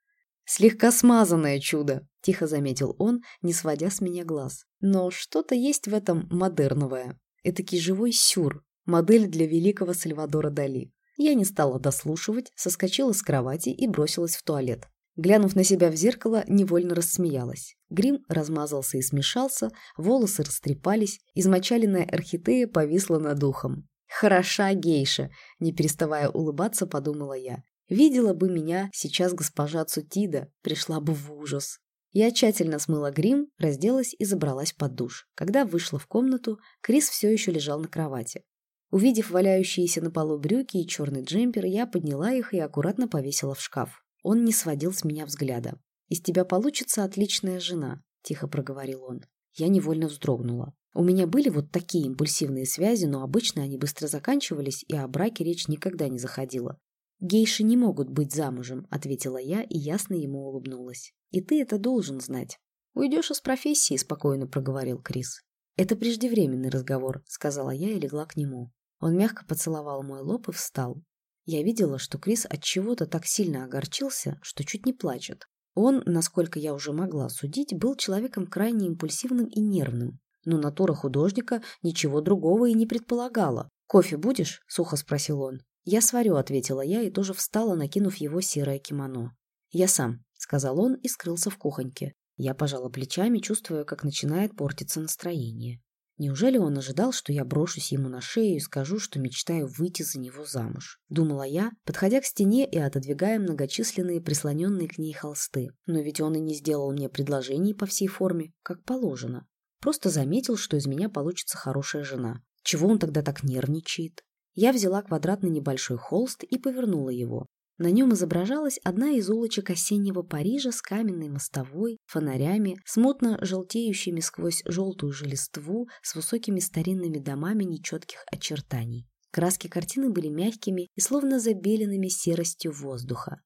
«Слегка смазанное чудо», — тихо заметил он, не сводя с меня глаз. «Но что-то есть в этом модерновое. Этакий живой сюр, модель для великого Сальвадора Дали». Я не стала дослушивать, соскочила с кровати и бросилась в туалет. Глянув на себя в зеркало, невольно рассмеялась. Грим размазался и смешался, волосы растрепались, измочаленная орхидея повисла над ухом. Хороша гейша, не переставая улыбаться, подумала я. Видела бы меня сейчас госпожа Цутида, пришла бы в ужас. Я тщательно смыла грим, разделась и забралась под душ. Когда вышла в комнату, Крис все еще лежал на кровати. Увидев валяющиеся на полу брюки и черный джемпер, я подняла их и аккуратно повесила в шкаф. Он не сводил с меня взгляда. «Из тебя получится отличная жена», – тихо проговорил он. Я невольно вздрогнула. У меня были вот такие импульсивные связи, но обычно они быстро заканчивались, и о браке речь никогда не заходила. «Гейши не могут быть замужем», — ответила я и ясно ему улыбнулась. «И ты это должен знать». «Уйдешь из профессии», — спокойно проговорил Крис. «Это преждевременный разговор», — сказала я и легла к нему. Он мягко поцеловал мой лоб и встал. Я видела, что Крис от чего-то так сильно огорчился, что чуть не плачет. Он, насколько я уже могла судить, был человеком крайне импульсивным и нервным. Но натура художника ничего другого и не предполагала. «Кофе будешь?» – сухо спросил он. «Я сварю», – ответила я и тоже встала, накинув его серое кимоно. «Я сам», – сказал он и скрылся в кухоньке. Я пожала плечами, чувствуя, как начинает портиться настроение. Неужели он ожидал, что я брошусь ему на шею и скажу, что мечтаю выйти за него замуж? Думала я, подходя к стене и отодвигая многочисленные прислоненные к ней холсты. Но ведь он и не сделал мне предложений по всей форме, как положено. Просто заметил, что из меня получится хорошая жена. Чего он тогда так нервничает? Я взяла квадратный небольшой холст и повернула его. На нем изображалась одна из улочек осеннего Парижа с каменной мостовой, фонарями, смутно желтеющими сквозь желтую же листву, с высокими старинными домами нечетких очертаний. Краски картины были мягкими и словно забеленными серостью воздуха.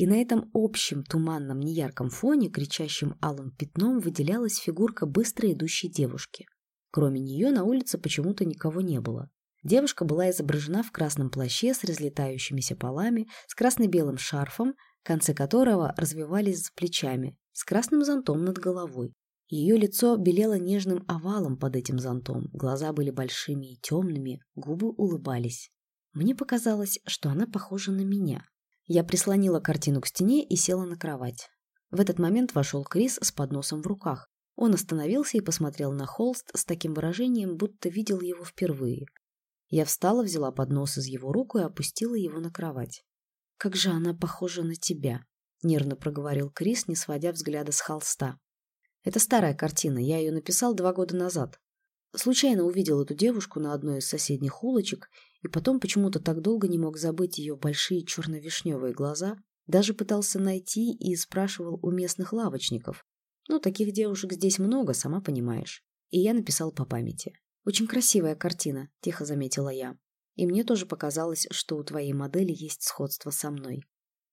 И на этом общем туманном неярком фоне, кричащим алым пятном, выделялась фигурка быстро идущей девушки. Кроме нее на улице почему-то никого не было. Девушка была изображена в красном плаще с разлетающимися полами, с красно-белым шарфом, концы которого развивались за плечами, с красным зонтом над головой. Ее лицо белело нежным овалом под этим зонтом, глаза были большими и темными, губы улыбались. Мне показалось, что она похожа на меня. Я прислонила картину к стене и села на кровать. В этот момент вошел Крис с подносом в руках. Он остановился и посмотрел на холст с таким выражением, будто видел его впервые. Я встала, взяла поднос из его рук и опустила его на кровать. «Как же она похожа на тебя!» — нервно проговорил Крис, не сводя взгляда с холста. «Это старая картина, я ее написал два года назад. Случайно увидел эту девушку на одной из соседних улочек и потом почему-то так долго не мог забыть ее большие черно-вишневые глаза, даже пытался найти и спрашивал у местных лавочников. Ну, таких девушек здесь много, сама понимаешь. И я написал по памяти. «Очень красивая картина», — тихо заметила я. «И мне тоже показалось, что у твоей модели есть сходство со мной».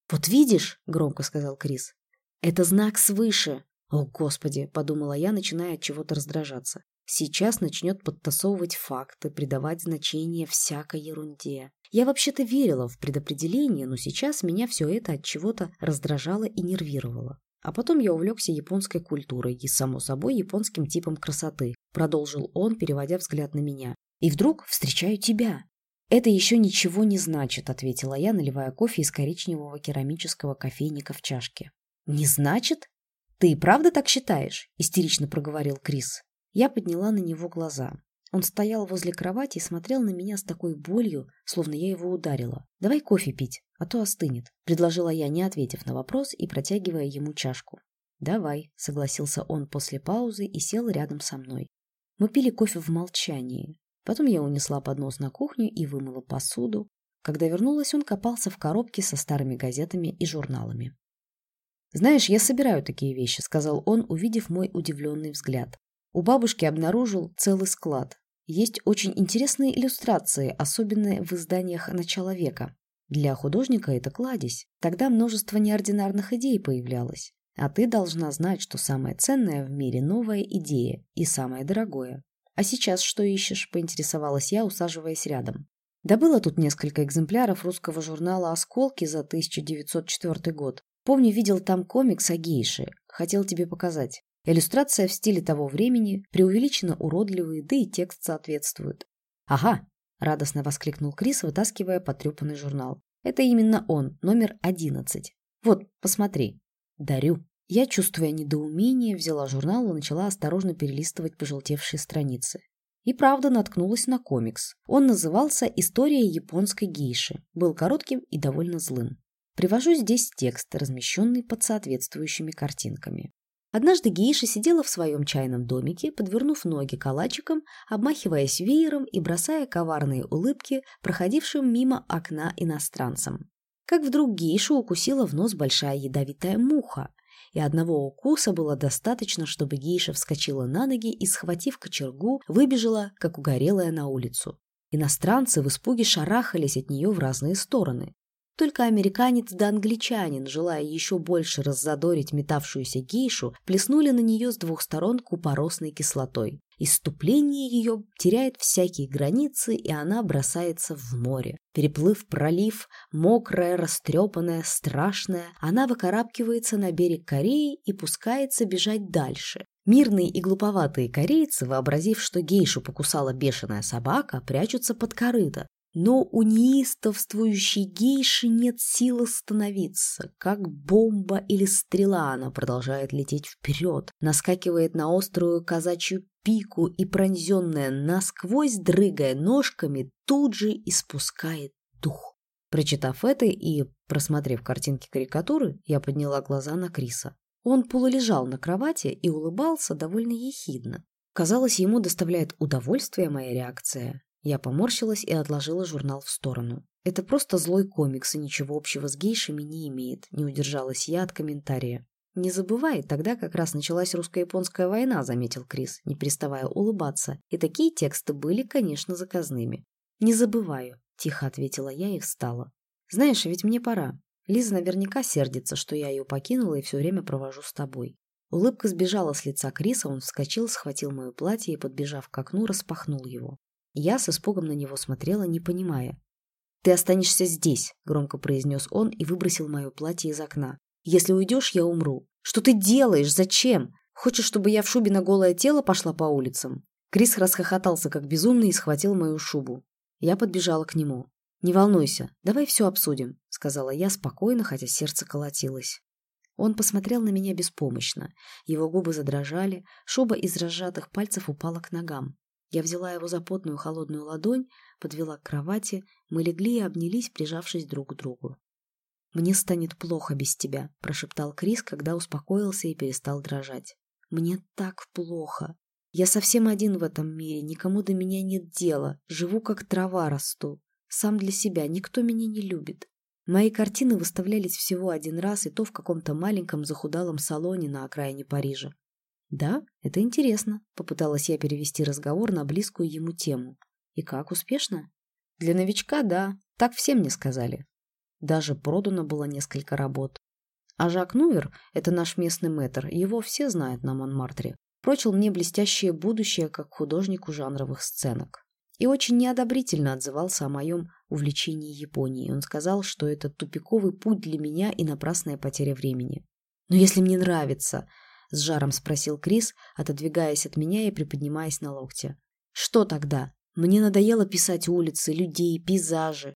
«Вот видишь», — громко сказал Крис, — «это знак свыше». «О, Господи», — подумала я, начиная от чего-то раздражаться. Сейчас начнет подтасовывать факты, придавать значение всякой ерунде. Я вообще-то верила в предопределение, но сейчас меня все это от чего-то раздражало и нервировало. А потом я увлекся японской культурой и, само собой, японским типом красоты. Продолжил он, переводя взгляд на меня. И вдруг встречаю тебя. Это еще ничего не значит, ответила я, наливая кофе из коричневого керамического кофейника в чашке. Не значит? Ты и правда так считаешь? Истерично проговорил Крис. Я подняла на него глаза. Он стоял возле кровати и смотрел на меня с такой болью, словно я его ударила. «Давай кофе пить, а то остынет», — предложила я, не ответив на вопрос и протягивая ему чашку. «Давай», — согласился он после паузы и сел рядом со мной. Мы пили кофе в молчании. Потом я унесла поднос на кухню и вымыла посуду. Когда вернулась, он копался в коробке со старыми газетами и журналами. «Знаешь, я собираю такие вещи», — сказал он, увидев мой удивленный взгляд. У бабушки обнаружил целый склад. Есть очень интересные иллюстрации, особенно в изданиях начала века. Для художника это кладезь. Тогда множество неординарных идей появлялось. А ты должна знать, что самое ценное в мире – новая идея и самое дорогое. А сейчас что ищешь? – поинтересовалась я, усаживаясь рядом. Добыла тут несколько экземпляров русского журнала «Осколки» за 1904 год. Помню, видел там комикс о гейше. Хотел тебе показать. Иллюстрация в стиле того времени, преувеличенно уродливые, да и текст соответствует. «Ага!» – радостно воскликнул Крис, вытаскивая потрепанный журнал. «Это именно он, номер одиннадцать. Вот, посмотри. Дарю». Я, чувствуя недоумение, взяла журнал и начала осторожно перелистывать пожелтевшие страницы. И правда наткнулась на комикс. Он назывался «История японской гейши», был коротким и довольно злым. Привожу здесь текст, размещенный под соответствующими картинками. Однажды гейша сидела в своем чайном домике, подвернув ноги калачиком, обмахиваясь веером и бросая коварные улыбки проходившим мимо окна иностранцам. Как вдруг гейшу укусила в нос большая ядовитая муха, и одного укуса было достаточно, чтобы гейша вскочила на ноги и, схватив кочергу, выбежала, как угорелая, на улицу. Иностранцы в испуге шарахались от нее в разные стороны. Только американец да англичанин, желая еще больше раззадорить метавшуюся гейшу, плеснули на нее с двух сторон купоросной кислотой. Иступление ее теряет всякие границы, и она бросается в море. Переплыв пролив, мокрая, растрепанная, страшная, она выкарабкивается на берег Кореи и пускается бежать дальше. Мирные и глуповатые корейцы, вообразив, что гейшу покусала бешеная собака, прячутся под корыто, но у неистовствующей гейши нет сил остановиться. Как бомба или стрела она продолжает лететь вперед, наскакивает на острую казачью пику и, пронзенная насквозь, дрыгая ножками, тут же испускает дух. Прочитав это и просмотрев картинки карикатуры, я подняла глаза на Криса. Он полулежал на кровати и улыбался довольно ехидно. Казалось, ему доставляет удовольствие моя реакция. Я поморщилась и отложила журнал в сторону. Это просто злой комикс и ничего общего с гейшами не имеет, не удержалась я от комментария. «Не забывай, тогда как раз началась русско-японская война», — заметил Крис, не переставая улыбаться. И такие тексты были, конечно, заказными. «Не забываю», — тихо ответила я и встала. «Знаешь, ведь мне пора. Лиза наверняка сердится, что я ее покинула и все время провожу с тобой». Улыбка сбежала с лица Криса, он вскочил, схватил мое платье и, подбежав к окну, распахнул его. Я с испугом на него смотрела, не понимая. «Ты останешься здесь», — громко произнес он и выбросил мое платье из окна. «Если уйдешь, я умру». «Что ты делаешь? Зачем? Хочешь, чтобы я в шубе на голое тело пошла по улицам?» Крис расхохотался, как безумный, и схватил мою шубу. Я подбежала к нему. «Не волнуйся, давай все обсудим», — сказала я спокойно, хотя сердце колотилось. Он посмотрел на меня беспомощно. Его губы задрожали, шуба из разжатых пальцев упала к ногам. Я взяла его за потную холодную ладонь, подвела к кровати, мы легли и обнялись, прижавшись друг к другу. «Мне станет плохо без тебя», – прошептал Крис, когда успокоился и перестал дрожать. «Мне так плохо. Я совсем один в этом мире, никому до меня нет дела, живу как трава расту. Сам для себя, никто меня не любит. Мои картины выставлялись всего один раз, и то в каком-то маленьком захудалом салоне на окраине Парижа. «Да, это интересно», — попыталась я перевести разговор на близкую ему тему. «И как, успешно?» «Для новичка, да. Так все мне сказали. Даже продано было несколько работ. А Жак Нувер, это наш местный мэтр, его все знают на Монмартре, прочил мне блестящее будущее как художнику жанровых сценок. И очень неодобрительно отзывался о моем увлечении Японией. Он сказал, что это тупиковый путь для меня и напрасная потеря времени. «Но если мне нравится», — с жаром спросил Крис, отодвигаясь от меня и приподнимаясь на локте. «Что тогда? Мне надоело писать улицы, людей, пейзажи».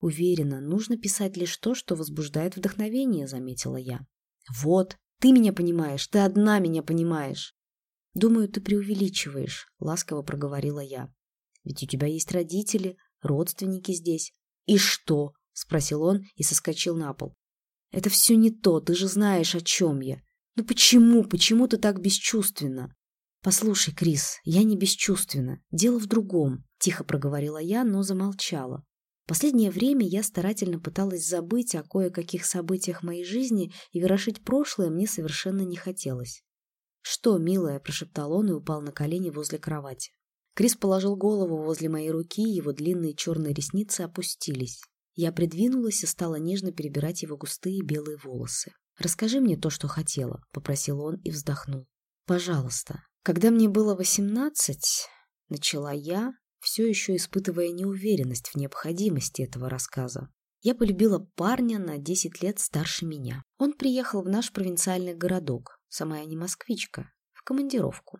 «Уверена, нужно писать лишь то, что возбуждает вдохновение», — заметила я. «Вот, ты меня понимаешь, ты одна меня понимаешь». «Думаю, ты преувеличиваешь», — ласково проговорила я. «Ведь у тебя есть родители, родственники здесь». «И что?» — спросил он и соскочил на пол. «Это все не то, ты же знаешь, о чем я. «Ну почему, почему ты так бесчувственна?» «Послушай, Крис, я не бесчувственна. Дело в другом», — тихо проговорила я, но замолчала. Последнее время я старательно пыталась забыть о кое-каких событиях моей жизни, и ворошить прошлое мне совершенно не хотелось. «Что, милая?» – прошептал он и упал на колени возле кровати. Крис положил голову возле моей руки, его длинные черные ресницы опустились. Я придвинулась и стала нежно перебирать его густые белые волосы. «Расскажи мне то, что хотела», — попросил он и вздохнул. «Пожалуйста». Когда мне было восемнадцать, начала я, все еще испытывая неуверенность в необходимости этого рассказа. Я полюбила парня на десять лет старше меня. Он приехал в наш провинциальный городок, сама я не москвичка, в командировку.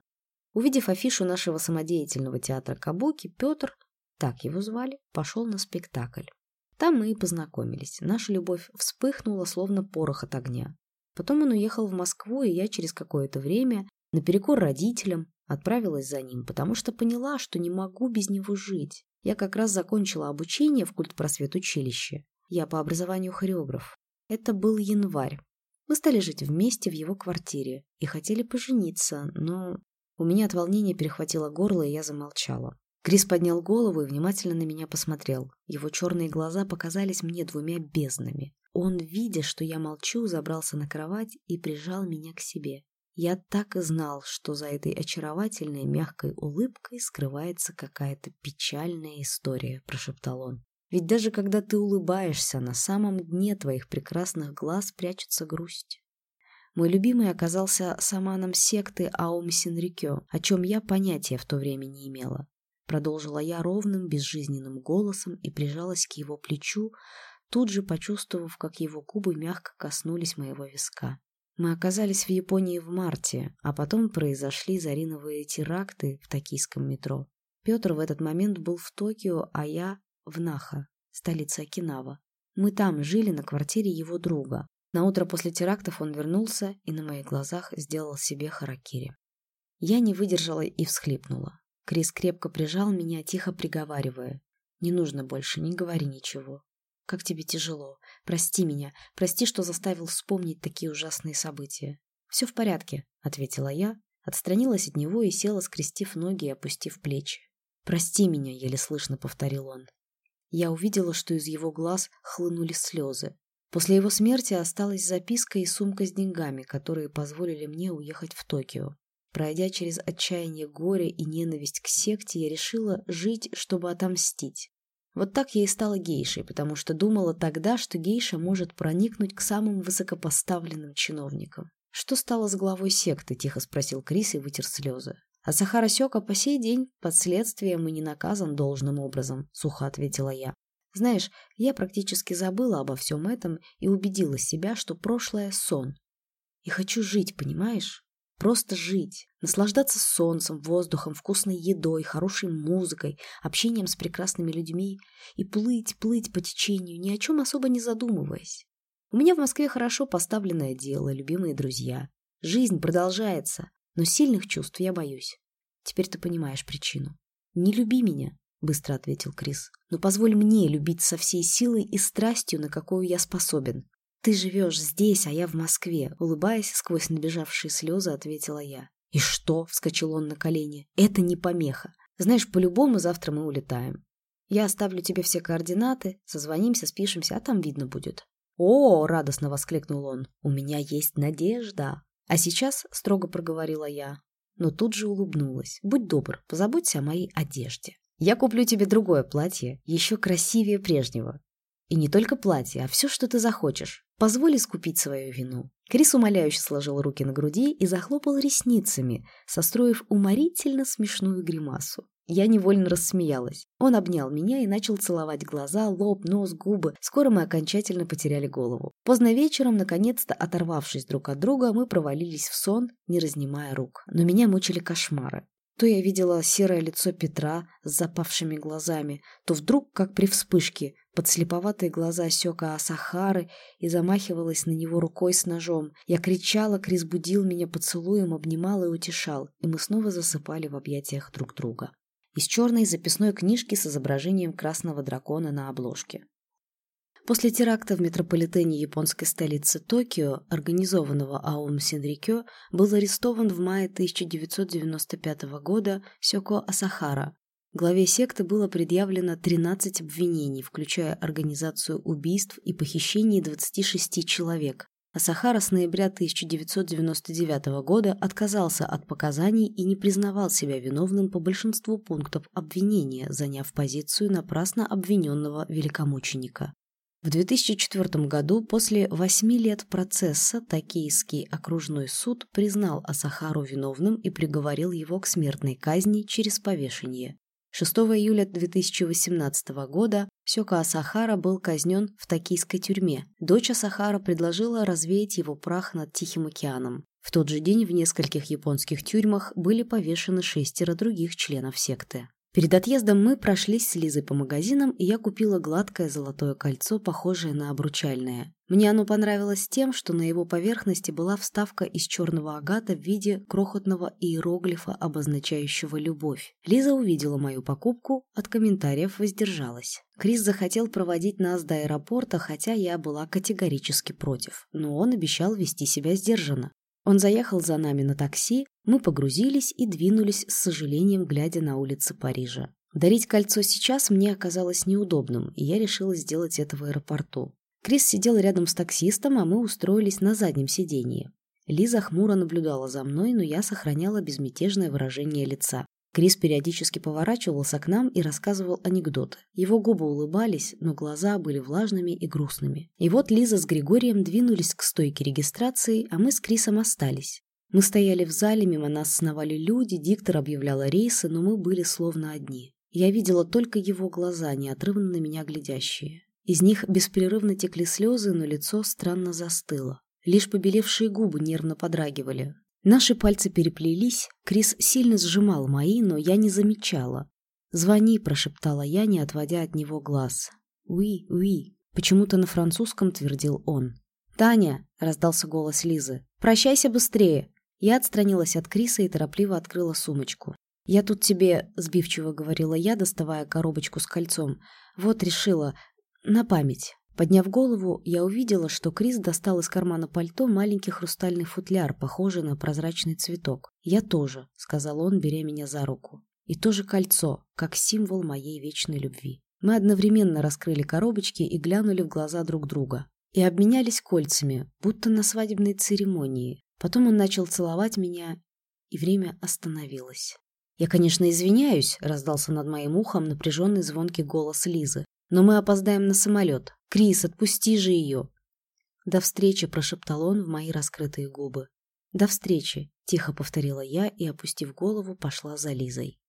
Увидев афишу нашего самодеятельного театра Кабуки, Петр, так его звали, пошел на спектакль. Там мы и познакомились. Наша любовь вспыхнула, словно порох от огня. Потом он уехал в Москву, и я через какое-то время, наперекор родителям, отправилась за ним, потому что поняла, что не могу без него жить. Я как раз закончила обучение в культпросвет-училище. Я по образованию хореограф. Это был январь. Мы стали жить вместе в его квартире и хотели пожениться, но у меня от волнения перехватило горло, и я замолчала. Крис поднял голову и внимательно на меня посмотрел. Его черные глаза показались мне двумя безднами. Он, видя, что я молчу, забрался на кровать и прижал меня к себе. Я так и знал, что за этой очаровательной мягкой улыбкой скрывается какая-то печальная история, прошептал он. Ведь даже когда ты улыбаешься, на самом дне твоих прекрасных глаз прячется грусть. Мой любимый оказался саманом секты Аум Синрикё, о чем я понятия в то время не имела. Продолжила я ровным, безжизненным голосом и прижалась к его плечу, тут же почувствовав, как его губы мягко коснулись моего виска. Мы оказались в Японии в марте, а потом произошли зариновые теракты в токийском метро. Петр в этот момент был в Токио, а я в Наха, столице Окинава. Мы там жили на квартире его друга. На утро после терактов он вернулся и на моих глазах сделал себе харакири. Я не выдержала и всхлипнула. Крис крепко прижал меня, тихо приговаривая. «Не нужно больше, не говори ничего. Как тебе тяжело. Прости меня. Прости, что заставил вспомнить такие ужасные события. Все в порядке, ответила я, отстранилась от него и села, скрестив ноги и опустив плечи. Прости меня, еле слышно повторил он. Я увидела, что из его глаз хлынули слезы. После его смерти осталась записка и сумка с деньгами, которые позволили мне уехать в Токио. Пройдя через отчаяние горя и ненависть к секте, я решила жить, чтобы отомстить. Вот так я и стала гейшей, потому что думала тогда, что гейша может проникнуть к самым высокопоставленным чиновникам. «Что стало с главой секты?» – тихо спросил Крис и вытер слезы. «А Сахара Сёка по сей день под следствием и не наказан должным образом», – сухо ответила я. «Знаешь, я практически забыла обо всем этом и убедила себя, что прошлое – сон. И хочу жить, понимаешь? Просто жить, наслаждаться солнцем, воздухом, вкусной едой, хорошей музыкой, общением с прекрасными людьми и плыть, плыть по течению, ни о чем особо не задумываясь. У меня в Москве хорошо поставленное дело, любимые друзья. Жизнь продолжается, но сильных чувств я боюсь. Теперь ты понимаешь причину. «Не люби меня», — быстро ответил Крис. «Но позволь мне любить со всей силой и страстью, на какую я способен. «Ты живешь здесь, а я в Москве», — улыбаясь сквозь набежавшие слезы, ответила я. «И что?» — вскочил он на колени. «Это не помеха. Знаешь, по-любому завтра мы улетаем. Я оставлю тебе все координаты, созвонимся, спишемся, а там видно будет». «О!» — радостно воскликнул он. «У меня есть надежда!» «А сейчас», — строго проговорила я, но тут же улыбнулась. «Будь добр, позаботься о моей одежде. Я куплю тебе другое платье, еще красивее прежнего. И не только платье, а все, что ты захочешь. Позволь искупить свою вину». Крис умоляюще сложил руки на груди и захлопал ресницами, состроив уморительно смешную гримасу. Я невольно рассмеялась. Он обнял меня и начал целовать глаза, лоб, нос, губы. Скоро мы окончательно потеряли голову. Поздно вечером, наконец-то оторвавшись друг от друга, мы провалились в сон, не разнимая рук. Но меня мучили кошмары. То я видела серое лицо Петра с запавшими глазами, то вдруг, как при вспышке, подслеповатые глаза Сёка Асахары и замахивалась на него рукой с ножом. Я кричала, Крис будил меня поцелуем, обнимал и утешал, и мы снова засыпали в объятиях друг друга. Из черной записной книжки с изображением красного дракона на обложке. После теракта в метрополитене японской столицы Токио, организованного Аум Синрикё, был арестован в мае 1995 года Сёко Асахара. Главе секты было предъявлено 13 обвинений, включая организацию убийств и похищений 26 человек. Асахара с ноября 1999 года отказался от показаний и не признавал себя виновным по большинству пунктов обвинения, заняв позицию напрасно обвиненного великомученика. В 2004 году, после восьми лет процесса, Токийский окружной суд признал Асахару виновным и приговорил его к смертной казни через повешение. 6 июля 2018 года Сёка Асахара был казнен в токийской тюрьме. Дочь Асахара предложила развеять его прах над Тихим океаном. В тот же день в нескольких японских тюрьмах были повешены шестеро других членов секты. Перед отъездом мы прошлись с Лизой по магазинам, и я купила гладкое золотое кольцо, похожее на обручальное. Мне оно понравилось тем, что на его поверхности была вставка из черного агата в виде крохотного иероглифа, обозначающего любовь. Лиза увидела мою покупку, от комментариев воздержалась. Крис захотел проводить нас до аэропорта, хотя я была категорически против, но он обещал вести себя сдержанно. Он заехал за нами на такси, мы погрузились и двинулись с сожалением, глядя на улицы Парижа. Дарить кольцо сейчас мне оказалось неудобным, и я решила сделать это в аэропорту. Крис сидел рядом с таксистом, а мы устроились на заднем сиденье. Лиза хмуро наблюдала за мной, но я сохраняла безмятежное выражение лица. Крис периодически поворачивался к нам и рассказывал анекдоты. Его губы улыбались, но глаза были влажными и грустными. И вот Лиза с Григорием двинулись к стойке регистрации, а мы с Крисом остались. Мы стояли в зале, мимо нас сновали люди, диктор объявляла рейсы, но мы были словно одни. Я видела только его глаза, неотрывно на меня глядящие. Из них беспрерывно текли слезы, но лицо странно застыло. Лишь побелевшие губы нервно подрагивали. Наши пальцы переплелись, Крис сильно сжимал мои, но я не замечала. «Звони», — прошептала я, не отводя от него глаз. «Уи, уи», — почему-то на французском твердил он. «Таня», — раздался голос Лизы, — «прощайся быстрее». Я отстранилась от Криса и торопливо открыла сумочку. «Я тут тебе», — сбивчиво говорила я, доставая коробочку с кольцом. «Вот решила. На память». Подняв голову, я увидела, что Крис достал из кармана пальто маленький хрустальный футляр, похожий на прозрачный цветок. «Я тоже», — сказал он, беря меня за руку. «И тоже кольцо, как символ моей вечной любви». Мы одновременно раскрыли коробочки и глянули в глаза друг друга. И обменялись кольцами, будто на свадебной церемонии. Потом он начал целовать меня, и время остановилось. «Я, конечно, извиняюсь», — раздался над моим ухом напряженный звонкий голос Лизы. «Но мы опоздаем на самолет. Крис, отпусти же ее!» «До встречи», — прошептал он в мои раскрытые губы. «До встречи», — тихо повторила я и, опустив голову, пошла за Лизой.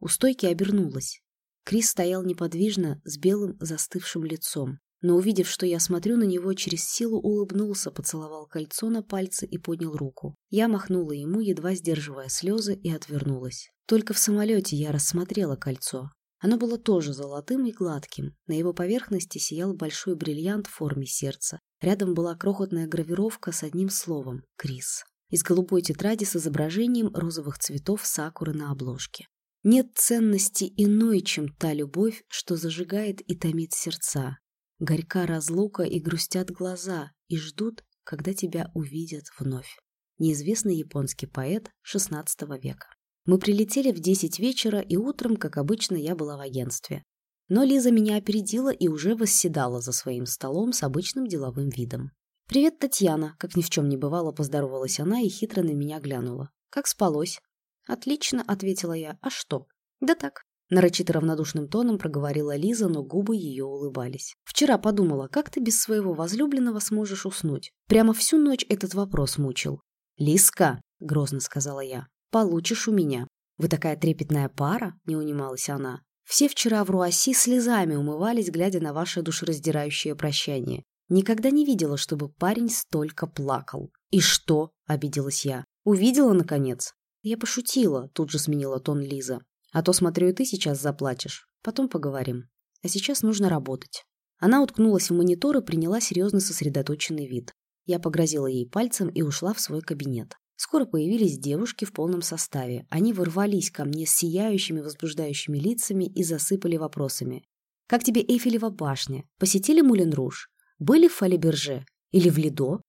У стойки обернулась. Крис стоял неподвижно, с белым застывшим лицом. Но, увидев, что я смотрю на него, через силу улыбнулся, поцеловал кольцо на пальце и поднял руку. Я махнула ему, едва сдерживая слезы, и отвернулась. Только в самолете я рассмотрела кольцо. Оно было тоже золотым и гладким. На его поверхности сиял большой бриллиант в форме сердца. Рядом была крохотная гравировка с одним словом «Крис». Из голубой тетради с изображением розовых цветов сакуры на обложке. Нет ценности иной, чем та любовь, что зажигает и томит сердца. Горька разлука и грустят глаза, и ждут, когда тебя увидят вновь. Неизвестный японский поэт XVI века. Мы прилетели в 10 вечера, и утром, как обычно, я была в агентстве. Но Лиза меня опередила и уже восседала за своим столом с обычным деловым видом. «Привет, Татьяна!» – как ни в чем не бывало, поздоровалась она и хитро на меня глянула. «Как спалось?» «Отлично», – ответила я. «А что?» «Да так». Нарочито равнодушным тоном проговорила Лиза, но губы ее улыбались. «Вчера подумала, как ты без своего возлюбленного сможешь уснуть? Прямо всю ночь этот вопрос мучил». «Лиска!» – грозно сказала я получишь у меня. Вы такая трепетная пара, не унималась она. Все вчера в Руаси слезами умывались, глядя на ваше душераздирающее прощание. Никогда не видела, чтобы парень столько плакал. И что? обиделась я. Увидела наконец. Я пошутила, тут же сменила тон Лиза. А то смотрю, и ты сейчас заплачешь. Потом поговорим. А сейчас нужно работать. Она уткнулась в монитор и приняла серьезно сосредоточенный вид. Я погрозила ей пальцем и ушла в свой кабинет. Скоро появились девушки в полном составе. Они ворвались ко мне с сияющими возбуждающими лицами и засыпали вопросами. «Как тебе Эйфелева башня? Посетили Мулен-Руж? Были в Фалиберже? Или в Лидо?»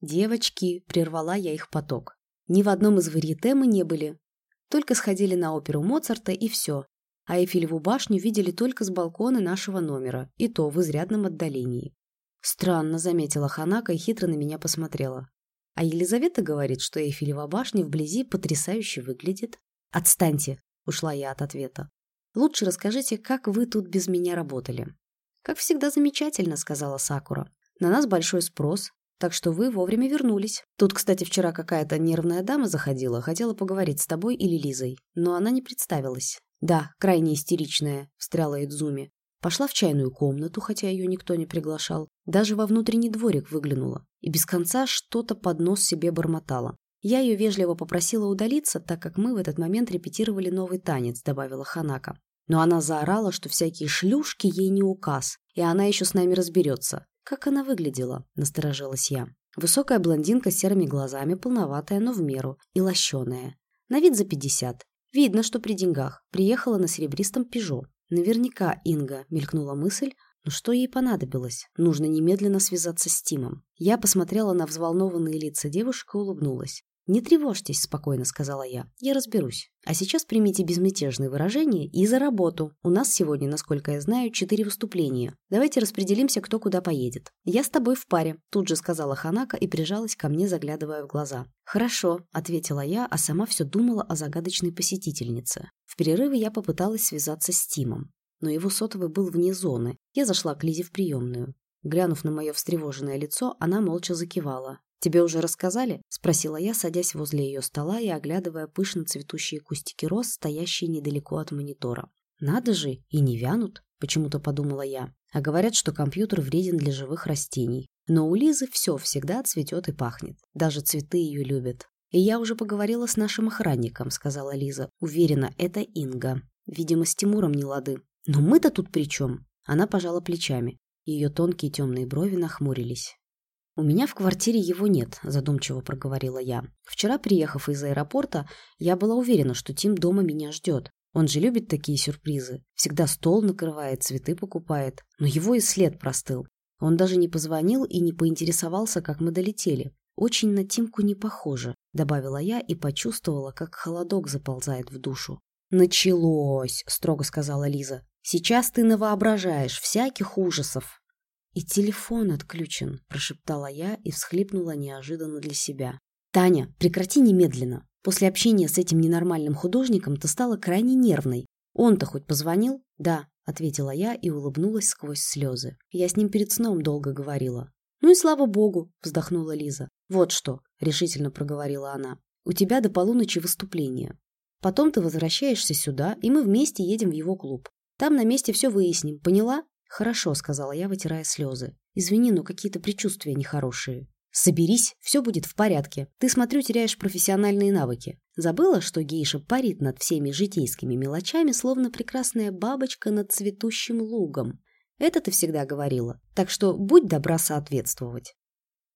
«Девочки», — прервала я их поток. «Ни в одном из варьете мы не были. Только сходили на оперу Моцарта и все. А Эйфелеву башню видели только с балкона нашего номера, и то в изрядном отдалении». «Странно», — заметила Ханака и хитро на меня посмотрела. А Елизавета говорит, что Эйфелева башня вблизи потрясающе выглядит. Отстаньте, ушла я от ответа. Лучше расскажите, как вы тут без меня работали. Как всегда замечательно, сказала Сакура. На нас большой спрос, так что вы вовремя вернулись. Тут, кстати, вчера какая-то нервная дама заходила, хотела поговорить с тобой или Лизой, но она не представилась. Да, крайне истеричная, встряла Идзуми. Пошла в чайную комнату, хотя ее никто не приглашал. Даже во внутренний дворик выглянула. И без конца что-то под нос себе бормотала. Я ее вежливо попросила удалиться, так как мы в этот момент репетировали новый танец, добавила Ханака. Но она заорала, что всякие шлюшки ей не указ, и она еще с нами разберется. Как она выглядела, насторожилась я. Высокая блондинка с серыми глазами, полноватая, но в меру, и лощеная. На вид за пятьдесят. Видно, что при деньгах. Приехала на серебристом «Пежо». Наверняка Инга, мелькнула мысль, но что ей понадобилось? Нужно немедленно связаться с Тимом. Я посмотрела на взволнованные лица девушек и улыбнулась. «Не тревожьтесь», — спокойно сказала я. «Я разберусь. А сейчас примите безмятежные выражения и за работу. У нас сегодня, насколько я знаю, четыре выступления. Давайте распределимся, кто куда поедет. Я с тобой в паре», — тут же сказала Ханака и прижалась ко мне, заглядывая в глаза. «Хорошо», — ответила я, а сама все думала о загадочной посетительнице. В перерыве я попыталась связаться с Тимом, но его сотовый был вне зоны. Я зашла к Лизе в приемную. Глянув на мое встревоженное лицо, она молча закивала. «Тебе уже рассказали?» – спросила я, садясь возле ее стола и оглядывая пышно цветущие кустики роз, стоящие недалеко от монитора. «Надо же, и не вянут», – почему-то подумала я. А говорят, что компьютер вреден для живых растений. Но у Лизы все всегда цветет и пахнет. Даже цветы ее любят. «И я уже поговорила с нашим охранником», — сказала Лиза. «Уверена, это Инга. Видимо, с Тимуром не лады. Но мы-то тут при чем?» Она пожала плечами. Ее тонкие темные брови нахмурились. «У меня в квартире его нет», – задумчиво проговорила я. «Вчера, приехав из аэропорта, я была уверена, что Тим дома меня ждет. Он же любит такие сюрпризы. Всегда стол накрывает, цветы покупает. Но его и след простыл. Он даже не позвонил и не поинтересовался, как мы долетели. Очень на Тимку не похоже», – добавила я и почувствовала, как холодок заползает в душу. «Началось», – строго сказала Лиза. «Сейчас ты навоображаешь всяких ужасов». «И телефон отключен», – прошептала я и всхлипнула неожиданно для себя. «Таня, прекрати немедленно. После общения с этим ненормальным художником ты стала крайне нервной. Он-то хоть позвонил?» «Да», – ответила я и улыбнулась сквозь слезы. Я с ним перед сном долго говорила. «Ну и слава богу», – вздохнула Лиза. «Вот что», – решительно проговорила она. «У тебя до полуночи выступление. Потом ты возвращаешься сюда, и мы вместе едем в его клуб. Там на месте все выясним, поняла?» «Хорошо», — сказала я, вытирая слезы. «Извини, но какие-то предчувствия нехорошие». «Соберись, все будет в порядке. Ты, смотрю, теряешь профессиональные навыки. Забыла, что гейша парит над всеми житейскими мелочами, словно прекрасная бабочка над цветущим лугом. Это ты всегда говорила. Так что будь добра соответствовать».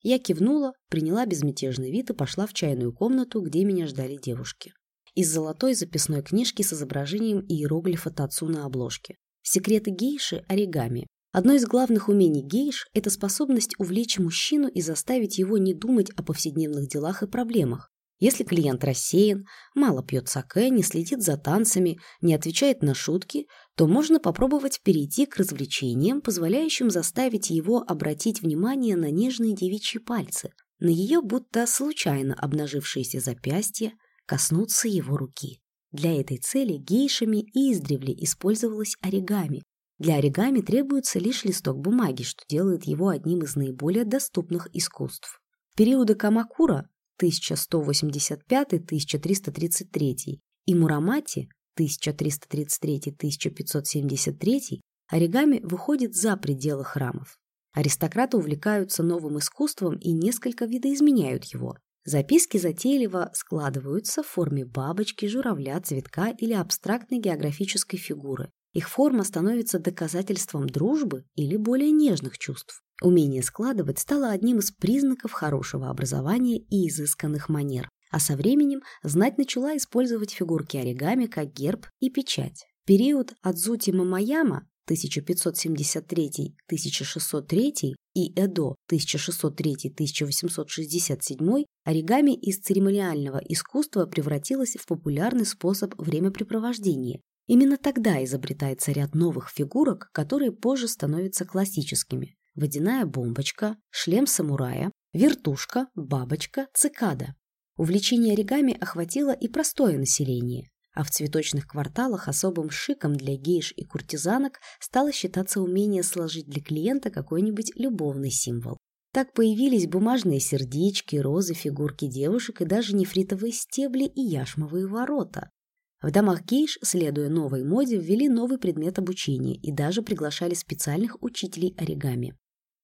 Я кивнула, приняла безмятежный вид и пошла в чайную комнату, где меня ждали девушки. Из золотой записной книжки с изображением иероглифа Тацу на обложке. Секреты гейши – оригами. Одно из главных умений гейш – это способность увлечь мужчину и заставить его не думать о повседневных делах и проблемах. Если клиент рассеян, мало пьет саке, не следит за танцами, не отвечает на шутки, то можно попробовать перейти к развлечениям, позволяющим заставить его обратить внимание на нежные девичьи пальцы, на ее будто случайно обнажившиеся запястья, коснуться его руки. Для этой цели гейшами издревле использовалось оригами. Для оригами требуется лишь листок бумаги, что делает его одним из наиболее доступных искусств. Периоды Камакура 1185-1333 и Мурамати 1333-1573 оригами выходит за пределы храмов. Аристократы увлекаются новым искусством и несколько видоизменяют его. Записки затейливо складываются в форме бабочки, журавля, цветка или абстрактной географической фигуры. Их форма становится доказательством дружбы или более нежных чувств. Умение складывать стало одним из признаков хорошего образования и изысканных манер, а со временем знать начала использовать фигурки оригами как герб и печать. Период Адзути Мамаяма 1573-1603 и Эдо 1603-1867 оригами из церемониального искусства превратилось в популярный способ времяпрепровождения. Именно тогда изобретается ряд новых фигурок, которые позже становятся классическими. Водяная бомбочка, шлем самурая, вертушка, бабочка, цикада. Увлечение оригами охватило и простое население а в цветочных кварталах особым шиком для гейш и куртизанок стало считаться умение сложить для клиента какой-нибудь любовный символ. Так появились бумажные сердечки, розы, фигурки девушек и даже нефритовые стебли и яшмовые ворота. В домах гейш, следуя новой моде, ввели новый предмет обучения и даже приглашали специальных учителей оригами.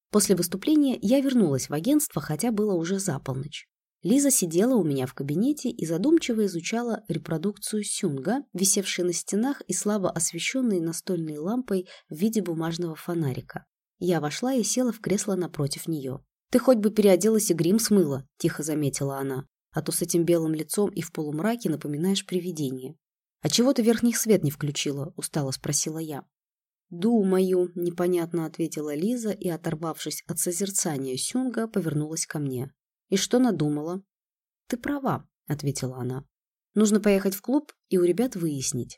После выступления я вернулась в агентство, хотя было уже за полночь. Лиза сидела у меня в кабинете и задумчиво изучала репродукцию сюнга, висевшей на стенах и слабо освещенной настольной лампой в виде бумажного фонарика. Я вошла и села в кресло напротив нее. «Ты хоть бы переоделась и грим смыла», – тихо заметила она. «А то с этим белым лицом и в полумраке напоминаешь привидение». «А чего ты верхний свет не включила?» – устало спросила я. «Думаю», – непонятно ответила Лиза и, оторвавшись от созерцания Сюнга, повернулась ко мне. И что надумала? «Ты права», — ответила она. «Нужно поехать в клуб и у ребят выяснить.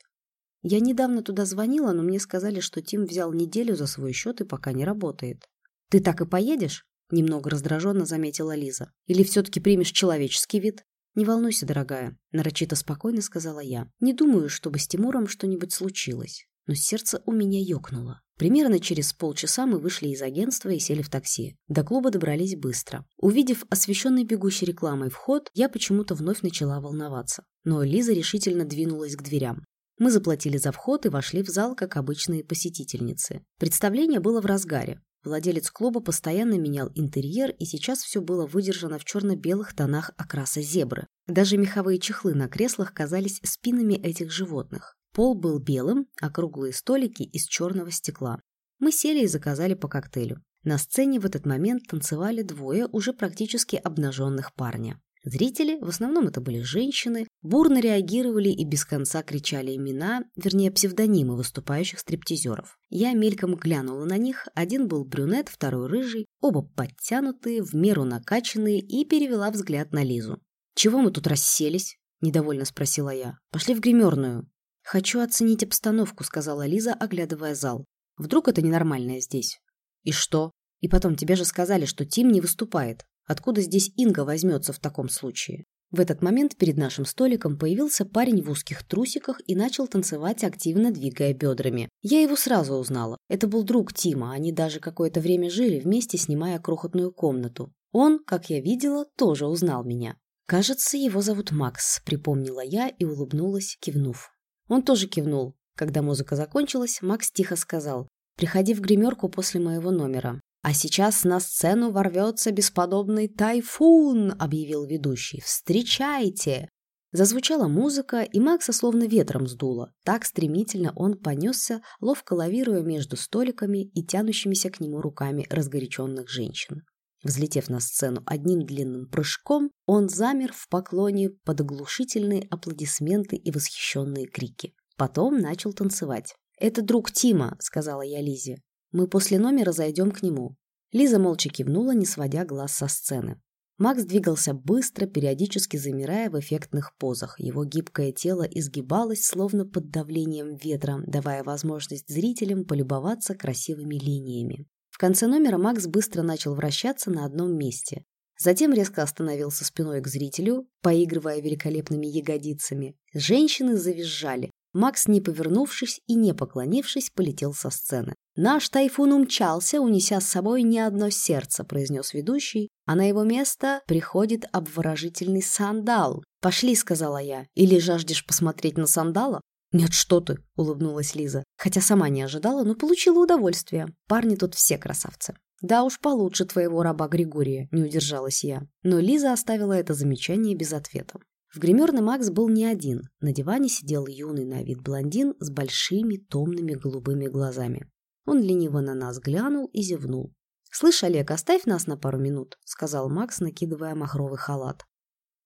Я недавно туда звонила, но мне сказали, что Тим взял неделю за свой счет и пока не работает. Ты так и поедешь?» Немного раздраженно заметила Лиза. «Или все-таки примешь человеческий вид?» «Не волнуйся, дорогая», – нарочито спокойно сказала я. «Не думаю, чтобы с Тимуром что-нибудь случилось». Но сердце у меня ёкнуло. Примерно через полчаса мы вышли из агентства и сели в такси. До клуба добрались быстро. Увидев освещенный бегущей рекламой вход, я почему-то вновь начала волноваться. Но Лиза решительно двинулась к дверям. Мы заплатили за вход и вошли в зал, как обычные посетительницы. Представление было в разгаре. Владелец клуба постоянно менял интерьер, и сейчас все было выдержано в черно-белых тонах окраса зебры. Даже меховые чехлы на креслах казались спинами этих животных. Пол был белым, а круглые столики из черного стекла. Мы сели и заказали по коктейлю. На сцене в этот момент танцевали двое уже практически обнаженных парня. Зрители, в основном это были женщины, бурно реагировали и без конца кричали имена, вернее псевдонимы выступающих стриптизеров. Я мельком глянула на них, один был брюнет, второй рыжий, оба подтянутые, в меру накачанные, и перевела взгляд на Лизу. «Чего мы тут расселись?» – недовольно спросила я. «Пошли в гримерную». «Хочу оценить обстановку», – сказала Лиза, оглядывая зал. «Вдруг это ненормальное здесь?» «И что? И потом, тебе же сказали, что Тим не выступает. Откуда здесь Инга возьмется в таком случае? В этот момент перед нашим столиком появился парень в узких трусиках и начал танцевать, активно двигая бедрами. Я его сразу узнала. Это был друг Тима, они даже какое-то время жили вместе, снимая крохотную комнату. Он, как я видела, тоже узнал меня. «Кажется, его зовут Макс», — припомнила я и улыбнулась, кивнув. Он тоже кивнул. Когда музыка закончилась, Макс тихо сказал «Приходи в гримерку после моего номера. «А сейчас на сцену ворвется бесподобный тайфун», — объявил ведущий. «Встречайте!» Зазвучала музыка, и Макса словно ветром сдуло. Так стремительно он понесся, ловко лавируя между столиками и тянущимися к нему руками разгоряченных женщин. Взлетев на сцену одним длинным прыжком, он замер в поклоне под оглушительные аплодисменты и восхищенные крики. Потом начал танцевать. «Это друг Тима», — сказала я Лизе. Мы после номера зайдем к нему». Лиза молча кивнула, не сводя глаз со сцены. Макс двигался быстро, периодически замирая в эффектных позах. Его гибкое тело изгибалось, словно под давлением ветра, давая возможность зрителям полюбоваться красивыми линиями. В конце номера Макс быстро начал вращаться на одном месте. Затем резко остановился спиной к зрителю, поигрывая великолепными ягодицами. Женщины завизжали. Макс, не повернувшись и не поклонившись, полетел со сцены. «Наш тайфун умчался, унеся с собой не одно сердце», — произнес ведущий, «а на его место приходит обворожительный сандал». «Пошли», — сказала я, — «или жаждешь посмотреть на сандала?» «Нет, что ты», — улыбнулась Лиза, хотя сама не ожидала, но получила удовольствие. Парни тут все красавцы. «Да уж получше твоего раба Григория», — не удержалась я. Но Лиза оставила это замечание без ответа. В гримерной Макс был не один. На диване сидел юный на вид блондин с большими томными голубыми глазами. Он лениво на нас глянул и зевнул. «Слышь, Олег, оставь нас на пару минут», — сказал Макс, накидывая махровый халат.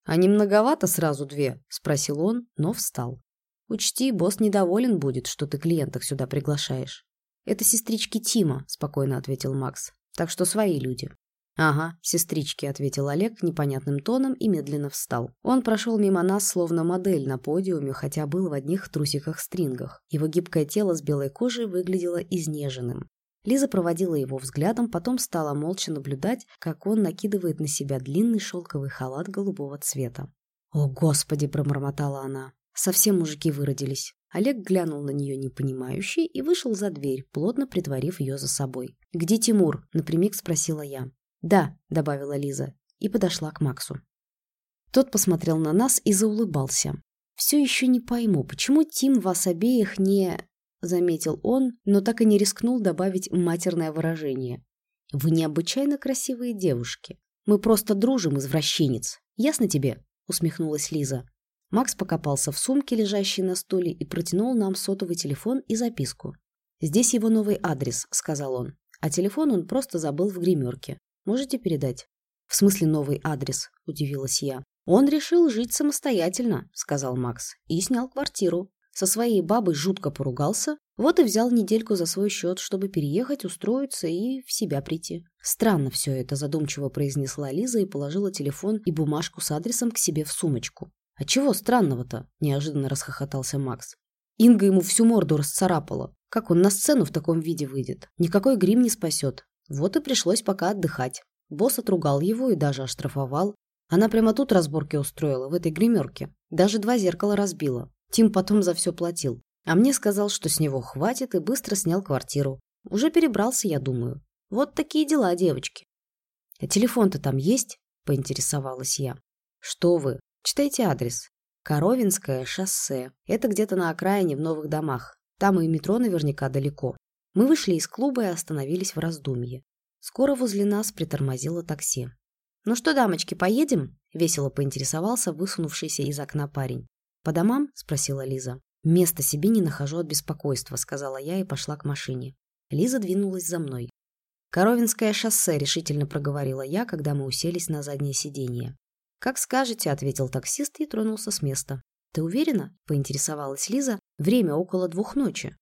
«А не многовато сразу две?» — спросил он, но встал. «Учти, босс недоволен будет, что ты клиенток сюда приглашаешь». «Это сестрички Тима», — спокойно ответил Макс. «Так что свои люди». «Ага, сестрички», — ответил Олег непонятным тоном и медленно встал. Он прошел мимо нас, словно модель на подиуме, хотя был в одних трусиках-стрингах. Его гибкое тело с белой кожей выглядело изнеженным. Лиза проводила его взглядом, потом стала молча наблюдать, как он накидывает на себя длинный шелковый халат голубого цвета. «О, Господи!» – промормотала она. Совсем мужики выродились. Олег глянул на нее непонимающе и вышел за дверь, плотно притворив ее за собой. «Где Тимур?» – напрямик спросила я. «Да», — добавила Лиза и подошла к Максу. Тот посмотрел на нас и заулыбался. «Все еще не пойму, почему Тим вас обеих не...» Заметил он, но так и не рискнул добавить матерное выражение. «Вы необычайно красивые девушки. Мы просто дружим, извращенец. Ясно тебе?» Усмехнулась Лиза. Макс покопался в сумке, лежащей на стуле, и протянул нам сотовый телефон и записку. «Здесь его новый адрес», — сказал он. А телефон он просто забыл в гримерке. Можете передать?» «В смысле новый адрес?» – удивилась я. «Он решил жить самостоятельно», – сказал Макс, – «и снял квартиру. Со своей бабой жутко поругался, Вот и взял недельку за свой счет, чтобы переехать, устроиться и в себя прийти. Странно все это, задумчиво произнесла Лиза и положила телефон и бумажку с адресом к себе в сумочку. А чего странного-то? Неожиданно расхохотался Макс. Инга ему всю морду расцарапала. Как он на сцену в таком виде выйдет? Никакой грим не спасет. Вот и пришлось пока отдыхать. Босс отругал его и даже оштрафовал. Она прямо тут разборки устроила, в этой гримерке. Даже два зеркала разбила. Тим потом за все платил. А мне сказал, что с него хватит, и быстро снял квартиру. Уже перебрался, я думаю. Вот такие дела, девочки. А телефон-то там есть? Поинтересовалась я. Что вы? Читайте адрес. Коровинское шоссе. Это где-то на окраине в новых домах. Там и метро наверняка далеко. Мы вышли из клуба и остановились в раздумье. Скоро возле нас притормозило такси. «Ну что, дамочки, поедем?» — весело поинтересовался высунувшийся из окна парень. «По домам?» — спросила Лиза. «Места себе не нахожу от беспокойства», — сказала я и пошла к машине. Лиза двинулась за мной. «Коровинское шоссе», — решительно проговорила я, когда мы уселись на заднее сиденье. «Как скажете», — ответил таксист и тронулся с места. «Ты уверена?» — поинтересовалась Лиза. «Время около двух ночи».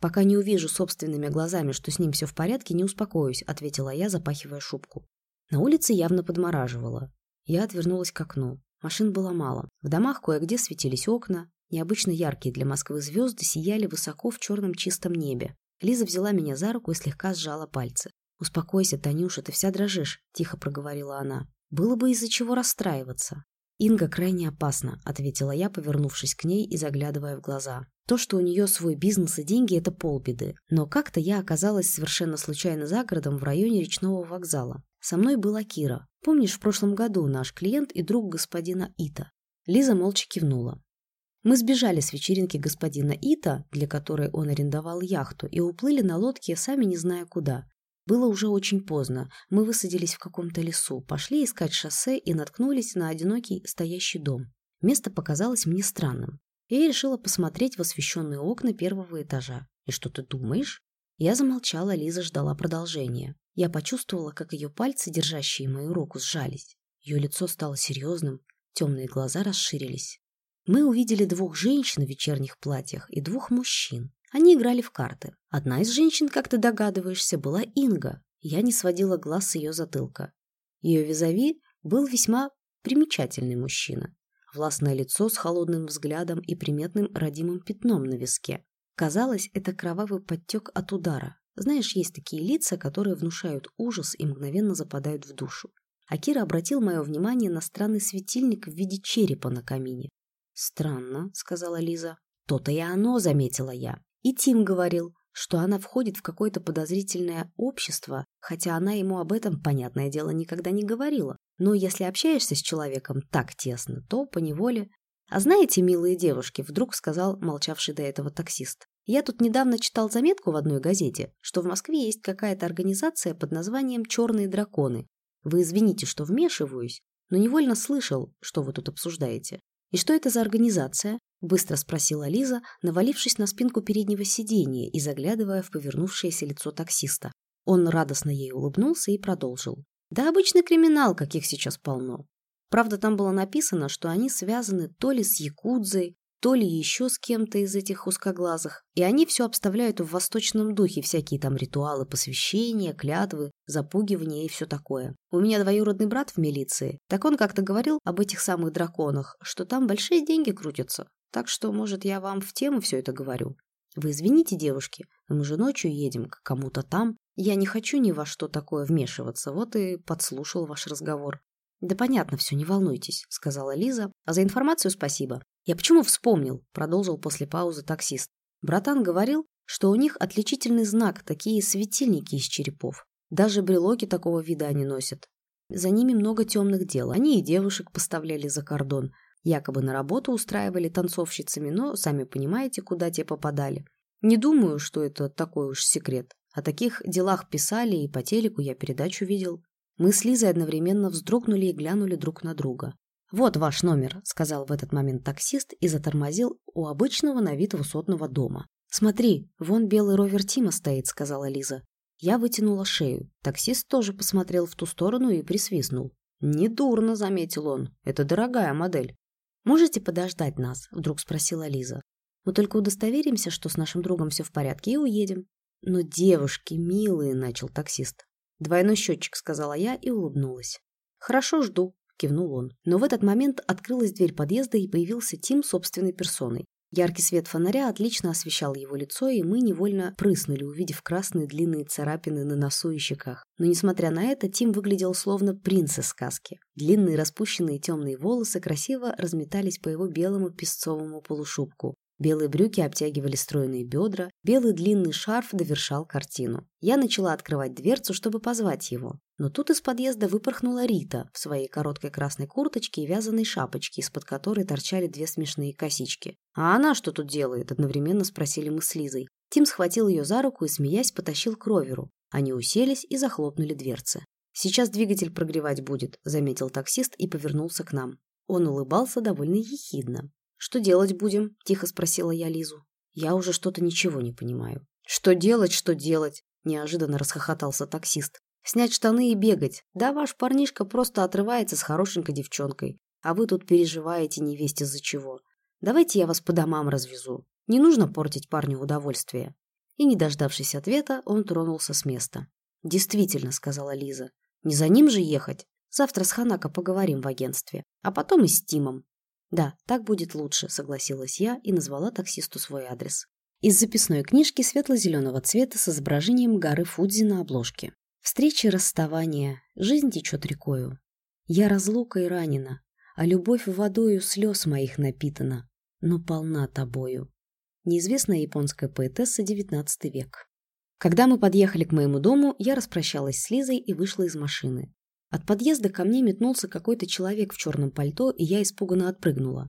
«Пока не увижу собственными глазами, что с ним все в порядке, не успокоюсь», — ответила я, запахивая шубку. На улице явно подмораживало. Я отвернулась к окну. Машин было мало. В домах кое-где светились окна. Необычно яркие для Москвы звезды сияли высоко в черном чистом небе. Лиза взяла меня за руку и слегка сжала пальцы. «Успокойся, Танюша, ты вся дрожишь», — тихо проговорила она. Было бы из-за чего расстраиваться. «Инга крайне опасна», — ответила я, повернувшись к ней и заглядывая в глаза. То, что у нее свой бизнес и деньги, это полбеды. Но как-то я оказалась совершенно случайно за городом в районе речного вокзала. Со мной была Кира. Помнишь, в прошлом году наш клиент и друг господина Ита? Лиза молча кивнула. Мы сбежали с вечеринки господина Ита, для которой он арендовал яхту, и уплыли на лодке, сами не зная куда. Было уже очень поздно. Мы высадились в каком-то лесу, пошли искать шоссе и наткнулись на одинокий стоящий дом. Место показалось мне странным. Я решила посмотреть в освещенные окна первого этажа. И что ты думаешь? Я замолчала, Лиза ждала продолжения. Я почувствовала, как ее пальцы, держащие мою руку, сжались. Ее лицо стало серьезным, темные глаза расширились. Мы увидели двух женщин в вечерних платьях и двух мужчин. Они играли в карты. Одна из женщин, как ты догадываешься, была Инга. Я не сводила глаз с ее затылка. Ее визави был весьма примечательный мужчина. Властное лицо с холодным взглядом и приметным родимым пятном на виске. Казалось, это кровавый подтек от удара. Знаешь, есть такие лица, которые внушают ужас и мгновенно западают в душу. Акира обратил мое внимание на странный светильник в виде черепа на камине. «Странно», — сказала Лиза. «То-то и оно», — заметила я. И Тим говорил, что она входит в какое-то подозрительное общество, хотя она ему об этом, понятное дело, никогда не говорила. Но если общаешься с человеком так тесно, то поневоле... А знаете, милые девушки, вдруг сказал молчавший до этого таксист. Я тут недавно читал заметку в одной газете, что в Москве есть какая-то организация под названием «Черные драконы». Вы извините, что вмешиваюсь, но невольно слышал, что вы тут обсуждаете. И что это за организация? Быстро спросила Лиза, навалившись на спинку переднего сиденья и заглядывая в повернувшееся лицо таксиста. Он радостно ей улыбнулся и продолжил. «Да обычный криминал, каких сейчас полно. Правда, там было написано, что они связаны то ли с Якудзой, то ли еще с кем-то из этих узкоглазых. И они все обставляют в восточном духе, всякие там ритуалы посвящения, клятвы, запугивания и все такое. У меня двоюродный брат в милиции. Так он как-то говорил об этих самых драконах, что там большие деньги крутятся. Так что, может, я вам в тему все это говорю. Вы извините, девушки, мы же ночью едем к кому-то там. Я не хочу ни во что такое вмешиваться, вот и подслушал ваш разговор. «Да понятно все, не волнуйтесь», — сказала Лиза. «А за информацию спасибо. «Я почему вспомнил?» – продолжил после паузы таксист. Братан говорил, что у них отличительный знак, такие светильники из черепов. Даже брелоки такого вида они носят. За ними много темных дел. Они и девушек поставляли за кордон. Якобы на работу устраивали танцовщицами, но, сами понимаете, куда те попадали. Не думаю, что это такой уж секрет. О таких делах писали, и по телеку я передачу видел. Мы с Лизой одновременно вздрогнули и глянули друг на друга. «Вот ваш номер», — сказал в этот момент таксист и затормозил у обычного на вид высотного дома. «Смотри, вон белый ровер Тима стоит», — сказала Лиза. Я вытянула шею. Таксист тоже посмотрел в ту сторону и присвистнул. «Недурно», — заметил он. «Это дорогая модель». «Можете подождать нас?» — вдруг спросила Лиза. Мы только удостоверимся, что с нашим другом все в порядке, и уедем». «Но девушки, милые», — начал таксист. «Двойной счетчик», — сказала я и улыбнулась. «Хорошо, жду», — кивнул он. Но в этот момент открылась дверь подъезда и появился Тим собственной персоной. Яркий свет фонаря отлично освещал его лицо, и мы невольно прыснули, увидев красные длинные царапины на носу и щеках. Но, несмотря на это, Тим выглядел словно принц из сказки. Длинные распущенные темные волосы красиво разметались по его белому песцовому полушубку. Белые брюки обтягивали стройные бедра, белый длинный шарф довершал картину. Я начала открывать дверцу, чтобы позвать его. Но тут из подъезда выпорхнула Рита в своей короткой красной курточке и вязаной шапочке, из-под которой торчали две смешные косички. «А она что тут делает?» – одновременно спросили мы с Лизой. Тим схватил ее за руку и, смеясь, потащил к роверу. Они уселись и захлопнули дверцы. «Сейчас двигатель прогревать будет», – заметил таксист и повернулся к нам. Он улыбался довольно ехидно. «Что делать будем?» – тихо спросила я Лизу. «Я уже что-то ничего не понимаю». «Что делать, что делать?» – неожиданно расхохотался таксист. «Снять штаны и бегать. Да ваш парнишка просто отрывается с хорошенькой девчонкой, а вы тут переживаете невесть из-за чего. Давайте я вас по домам развезу. Не нужно портить парню удовольствие». И, не дождавшись ответа, он тронулся с места. «Действительно», — сказала Лиза. «Не за ним же ехать. Завтра с Ханако поговорим в агентстве, а потом и с Тимом. «Да, так будет лучше», — согласилась я и назвала таксисту свой адрес. Из записной книжки светло-зеленого цвета с изображением горы Фудзи на обложке. Встречи, расставания, жизнь течет рекою. Я разлука и ранена, а любовь водою слез моих напитана, но полна тобою. Неизвестная японская поэтесса XIX век. Когда мы подъехали к моему дому, я распрощалась с Лизой и вышла из машины. От подъезда ко мне метнулся какой-то человек в черном пальто, и я испуганно отпрыгнула.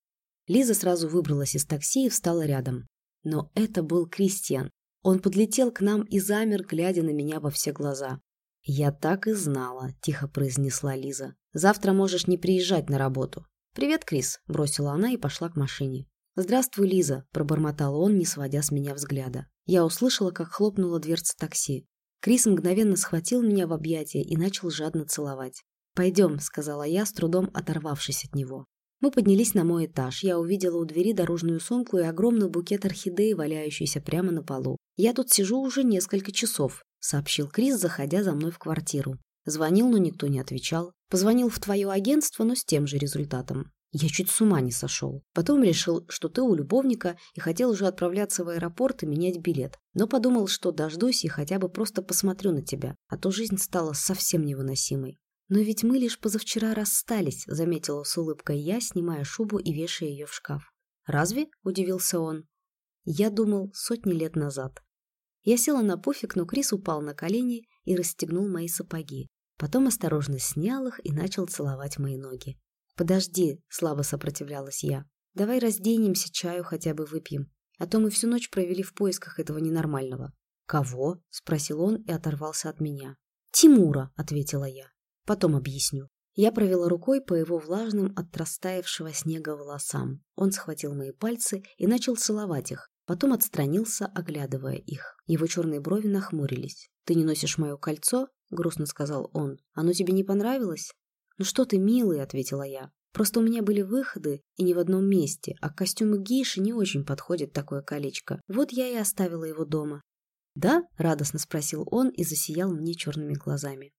Лиза сразу выбралась из такси и встала рядом. Но это был Кристиан. Он подлетел к нам и замер, глядя на меня во все глаза. «Я так и знала», – тихо произнесла Лиза. «Завтра можешь не приезжать на работу». «Привет, Крис», – бросила она и пошла к машине. «Здравствуй, Лиза», – пробормотал он, не сводя с меня взгляда. Я услышала, как хлопнула дверца такси. Крис мгновенно схватил меня в объятия и начал жадно целовать. «Пойдем», — сказала я, с трудом оторвавшись от него. Мы поднялись на мой этаж. Я увидела у двери дорожную сумку и огромный букет орхидей, валяющийся прямо на полу. «Я тут сижу уже несколько часов», — сообщил Крис, заходя за мной в квартиру. Звонил, но никто не отвечал. Позвонил в твое агентство, но с тем же результатом. Я чуть с ума не сошел. Потом решил, что ты у любовника и хотел уже отправляться в аэропорт и менять билет. Но подумал, что дождусь и хотя бы просто посмотрю на тебя, а то жизнь стала совсем невыносимой. «Но ведь мы лишь позавчера расстались», — заметила с улыбкой я, снимая шубу и вешая ее в шкаф. «Разве?» — удивился он. Я думал, сотни лет назад. Я села на пуфик, но Крис упал на колени и расстегнул мои сапоги. Потом осторожно снял их и начал целовать мои ноги. «Подожди», — слабо сопротивлялась я. «Давай разденемся, чаю хотя бы выпьем. А то мы всю ночь провели в поисках этого ненормального». «Кого?» — спросил он и оторвался от меня. «Тимура», — ответила я. «Потом объясню». Я провела рукой по его влажным от растаявшего снега волосам. Он схватил мои пальцы и начал целовать их, потом отстранился, оглядывая их. Его черные брови нахмурились. «Ты не носишь мое кольцо?» — грустно сказал он. «Оно тебе не понравилось?» «Ну что ты, милый», — ответила я. «Просто у меня были выходы и не в одном месте, а к костюму гейши не очень подходит такое колечко. Вот я и оставила его дома». «Да?» — радостно спросил он и засиял мне черными глазами.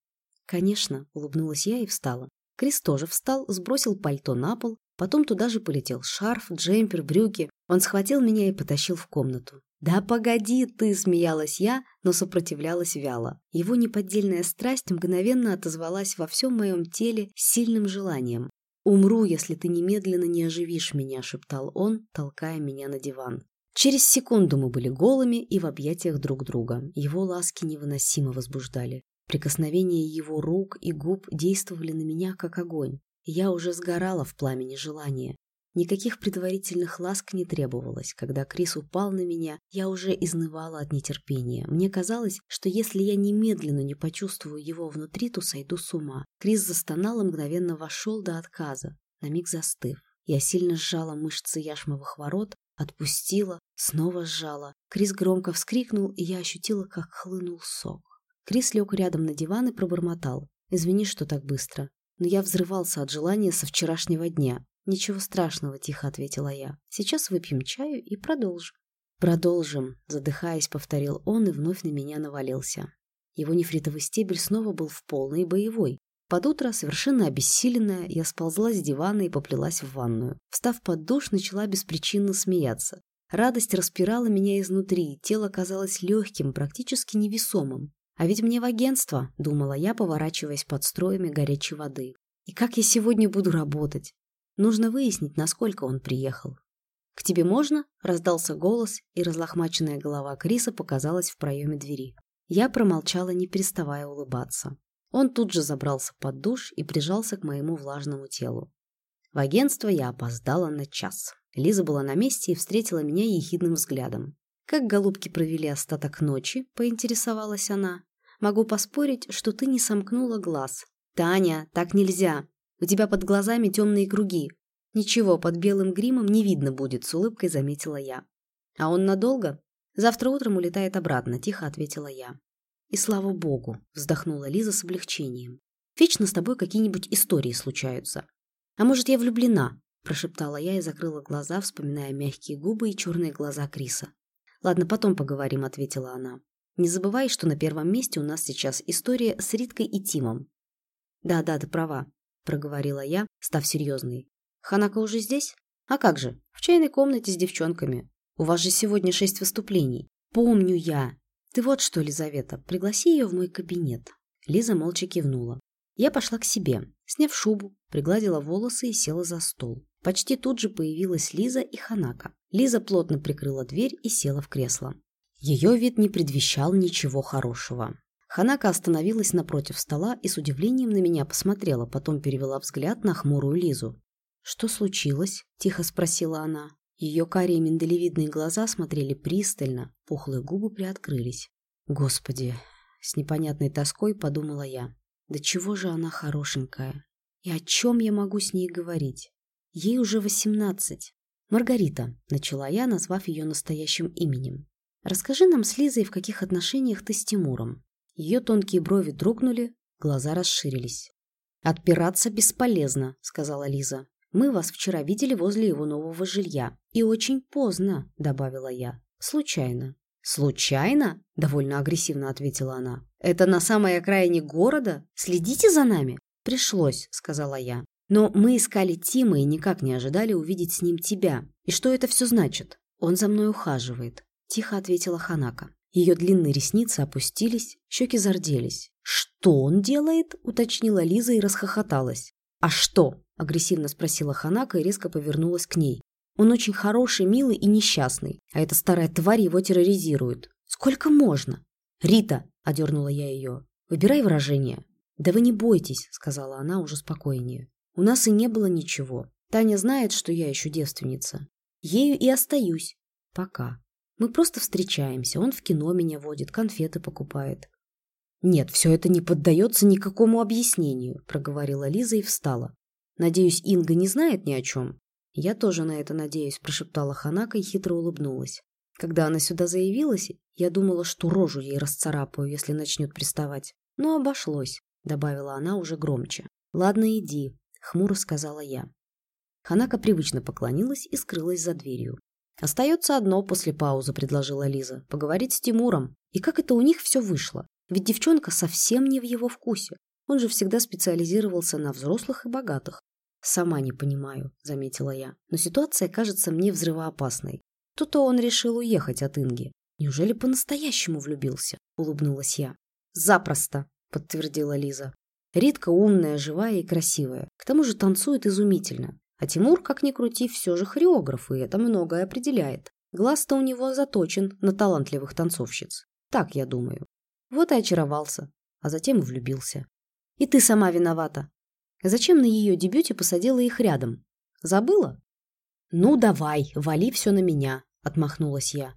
«Конечно», — улыбнулась я и встала. Крис тоже встал, сбросил пальто на пол, потом туда же полетел шарф, джемпер, брюки. Он схватил меня и потащил в комнату. «Да погоди ты!» – смеялась я, но сопротивлялась вяло. Его неподдельная страсть мгновенно отозвалась во всем моем теле сильным желанием. «Умру, если ты немедленно не оживишь меня», – шептал он, толкая меня на диван. Через секунду мы были голыми и в объятиях друг друга. Его ласки невыносимо возбуждали. Прикосновения его рук и губ действовали на меня как огонь. Я уже сгорала в пламени желания. Никаких предварительных ласк не требовалось. Когда Крис упал на меня, я уже изнывала от нетерпения. Мне казалось, что если я немедленно не почувствую его внутри, то сойду с ума. Крис застонал и мгновенно вошел до отказа, на миг застыв. Я сильно сжала мышцы яшмовых ворот, отпустила, снова сжала. Крис громко вскрикнул, и я ощутила, как хлынул сок. Крис лег рядом на диван и пробормотал. «Извини, что так быстро. Но я взрывался от желания со вчерашнего дня. «Ничего страшного», — тихо ответила я. «Сейчас выпьем чаю и продолжим». «Продолжим», — задыхаясь, повторил он и вновь на меня навалился. Его нефритовый стебель снова был в полной боевой. Под утро, совершенно обессиленная, я сползла с дивана и поплелась в ванную. Встав под душ, начала беспричинно смеяться. Радость распирала меня изнутри, тело казалось легким, практически невесомым. А ведь мне в агентство, думала я, поворачиваясь под строями горячей воды. И как я сегодня буду работать? Нужно выяснить, насколько он приехал. «К тебе можно?» – раздался голос, и разлохмаченная голова Криса показалась в проеме двери. Я промолчала, не переставая улыбаться. Он тут же забрался под душ и прижался к моему влажному телу. В агентство я опоздала на час. Лиза была на месте и встретила меня ехидным взглядом. «Как голубки провели остаток ночи?» – поинтересовалась она. «Могу поспорить, что ты не сомкнула глаз». «Таня, так нельзя!» У тебя под глазами темные круги. Ничего, под белым гримом не видно будет, с улыбкой заметила я. А он надолго? Завтра утром улетает обратно, тихо ответила я. И слава богу, вздохнула Лиза с облегчением. Вечно с тобой какие-нибудь истории случаются. А может, я влюблена? Прошептала я и закрыла глаза, вспоминая мягкие губы и черные глаза Криса. Ладно, потом поговорим, ответила она. Не забывай, что на первом месте у нас сейчас история с Риткой и Тимом. Да, да, ты права проговорила я, став серьезной. «Ханака уже здесь? А как же? В чайной комнате с девчонками. У вас же сегодня шесть выступлений. Помню я. Ты вот что, Лизавета, пригласи ее в мой кабинет». Лиза молча кивнула. Я пошла к себе, сняв шубу, пригладила волосы и села за стол. Почти тут же появилась Лиза и Ханака. Лиза плотно прикрыла дверь и села в кресло. Ее вид не предвещал ничего хорошего. Ханака остановилась напротив стола и с удивлением на меня посмотрела, потом перевела взгляд на хмурую Лизу. «Что случилось?» – тихо спросила она. Ее карие миндалевидные глаза смотрели пристально, пухлые губы приоткрылись. «Господи!» – с непонятной тоской подумала я. «Да чего же она хорошенькая? И о чем я могу с ней говорить? Ей уже восемнадцать». «Маргарита», – начала я, назвав ее настоящим именем. «Расскажи нам с Лизой, в каких отношениях ты с Тимуром?» Ее тонкие брови дрогнули, глаза расширились. «Отпираться бесполезно», — сказала Лиза. «Мы вас вчера видели возле его нового жилья. И очень поздно», — добавила я. «Случайно». «Случайно?» — довольно агрессивно ответила она. «Это на самой окраине города? Следите за нами?» «Пришлось», — сказала я. «Но мы искали Тима и никак не ожидали увидеть с ним тебя. И что это все значит?» «Он за мной ухаживает», — тихо ответила Ханака. Ее длинные ресницы опустились, щеки зарделись. «Что он делает?» – уточнила Лиза и расхохоталась. «А что?» – агрессивно спросила Ханака и резко повернулась к ней. «Он очень хороший, милый и несчастный, а эта старая тварь его терроризирует. Сколько можно?» «Рита!» – одернула я ее. «Выбирай выражение». «Да вы не бойтесь», – сказала она уже спокойнее. «У нас и не было ничего. Таня знает, что я еще девственница. Ею и остаюсь. Пока». Мы просто встречаемся, он в кино меня водит, конфеты покупает. «Нет, все это не поддается никакому объяснению», – проговорила Лиза и встала. «Надеюсь, Инга не знает ни о чем?» «Я тоже на это надеюсь», – прошептала Ханака и хитро улыбнулась. Когда она сюда заявилась, я думала, что рожу ей расцарапаю, если начнет приставать. Но обошлось, добавила она уже громче. Ладно, иди, хмуро сказала я. Ханака привычно поклонилась и скрылась за дверью. «Остается одно после паузы», — предложила Лиза. «Поговорить с Тимуром. И как это у них все вышло? Ведь девчонка совсем не в его вкусе. Он же всегда специализировался на взрослых и богатых». «Сама не понимаю», — заметила я. «Но ситуация кажется мне взрывоопасной. То-то он решил уехать от Инги. Неужели по-настоящему влюбился?» — улыбнулась я. «Запросто», — подтвердила Лиза. Ритка умная, живая и красивая. К тому же танцует изумительно. А Тимур, как ни крути, все же хореограф, и это многое определяет. Глаз-то у него заточен на талантливых танцовщиц. Так я думаю. Вот и очаровался, а затем и влюбился. И ты сама виновата. Зачем на ее дебюте посадила их рядом? Забыла? Ну давай, вали все на меня, отмахнулась я.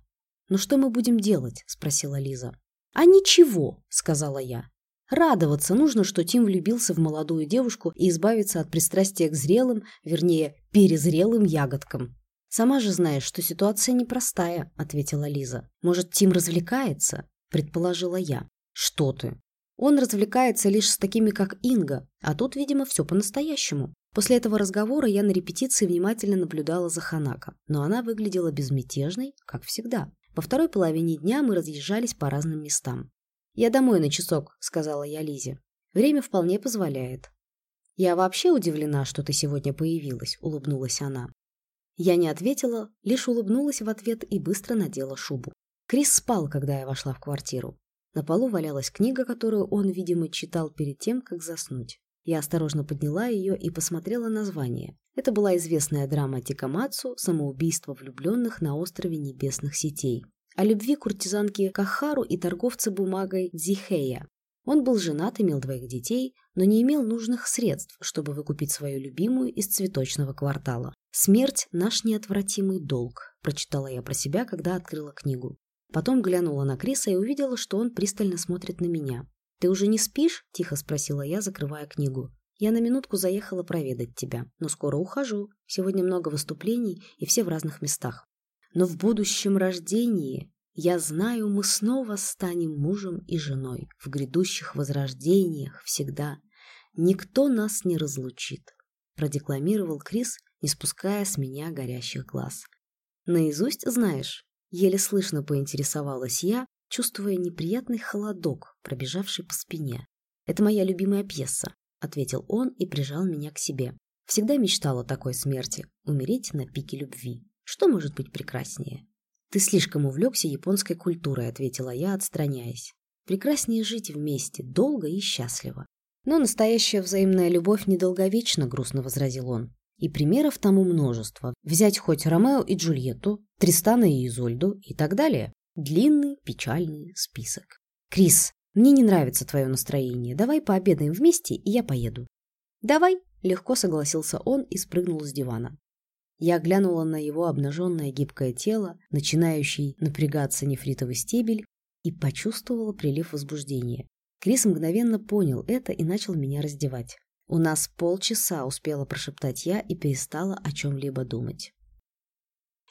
Ну что мы будем делать? спросила Лиза. А ничего, сказала я. Радоваться нужно, что Тим влюбился в молодую девушку и избавиться от пристрастия к зрелым, вернее, перезрелым ягодкам. «Сама же знаешь, что ситуация непростая», — ответила Лиза. «Может, Тим развлекается?» — предположила я. «Что ты?» «Он развлекается лишь с такими, как Инга, а тут, видимо, все по-настоящему. После этого разговора я на репетиции внимательно наблюдала за Ханако, но она выглядела безмятежной, как всегда. Во второй половине дня мы разъезжались по разным местам. «Я домой на часок», — сказала я Лизе. «Время вполне позволяет». «Я вообще удивлена, что ты сегодня появилась», — улыбнулась она. Я не ответила, лишь улыбнулась в ответ и быстро надела шубу. Крис спал, когда я вошла в квартиру. На полу валялась книга, которую он, видимо, читал перед тем, как заснуть. Я осторожно подняла ее и посмотрела название. Это была известная драма Тикамацу «Самоубийство влюбленных на острове Небесных Сетей». О любви куртизанки Кахару и торговца бумагой Дзихея. Он был женат, имел двоих детей, но не имел нужных средств, чтобы выкупить свою любимую из цветочного квартала. «Смерть – наш неотвратимый долг», – прочитала я про себя, когда открыла книгу. Потом глянула на Криса и увидела, что он пристально смотрит на меня. «Ты уже не спишь?» – тихо спросила я, закрывая книгу. «Я на минутку заехала проведать тебя, но скоро ухожу. Сегодня много выступлений, и все в разных местах. Но в будущем рождении, я знаю, мы снова станем мужем и женой. В грядущих возрождениях всегда. Никто нас не разлучит», – продекламировал Крис, не спуская с меня горящих глаз. «Наизусть знаешь?» Еле слышно поинтересовалась я, чувствуя неприятный холодок, пробежавший по спине. «Это моя любимая пьеса», — ответил он и прижал меня к себе. Всегда мечтал о такой смерти — умереть на пике любви. Что может быть прекраснее? «Ты слишком увлекся японской культурой», — ответила я, отстраняясь. «Прекраснее жить вместе, долго и счастливо». «Но настоящая взаимная любовь недолговечна», — грустно возразил он. И примеров тому множество. Взять хоть Ромео и Джульетту, Тристана и Изольду и так далее. Длинный печальный список. «Крис, мне не нравится твое настроение. Давай пообедаем вместе, и я поеду». «Давай», — легко согласился он и спрыгнул с дивана. Я глянула на его обнаженное гибкое тело, начинающий напрягаться нефритовый стебель, и почувствовала прилив возбуждения. Крис мгновенно понял это и начал меня раздевать. «У нас полчаса», — успела прошептать я и перестала о чем-либо думать.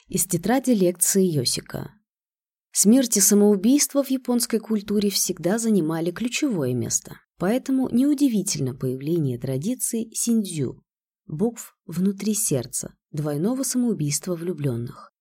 Из тетради лекции Йосика. Смерть и самоубийство в японской культуре всегда занимали ключевое место. Поэтому неудивительно появление традиции синдзю – букв внутри сердца, двойного самоубийства влюбленных.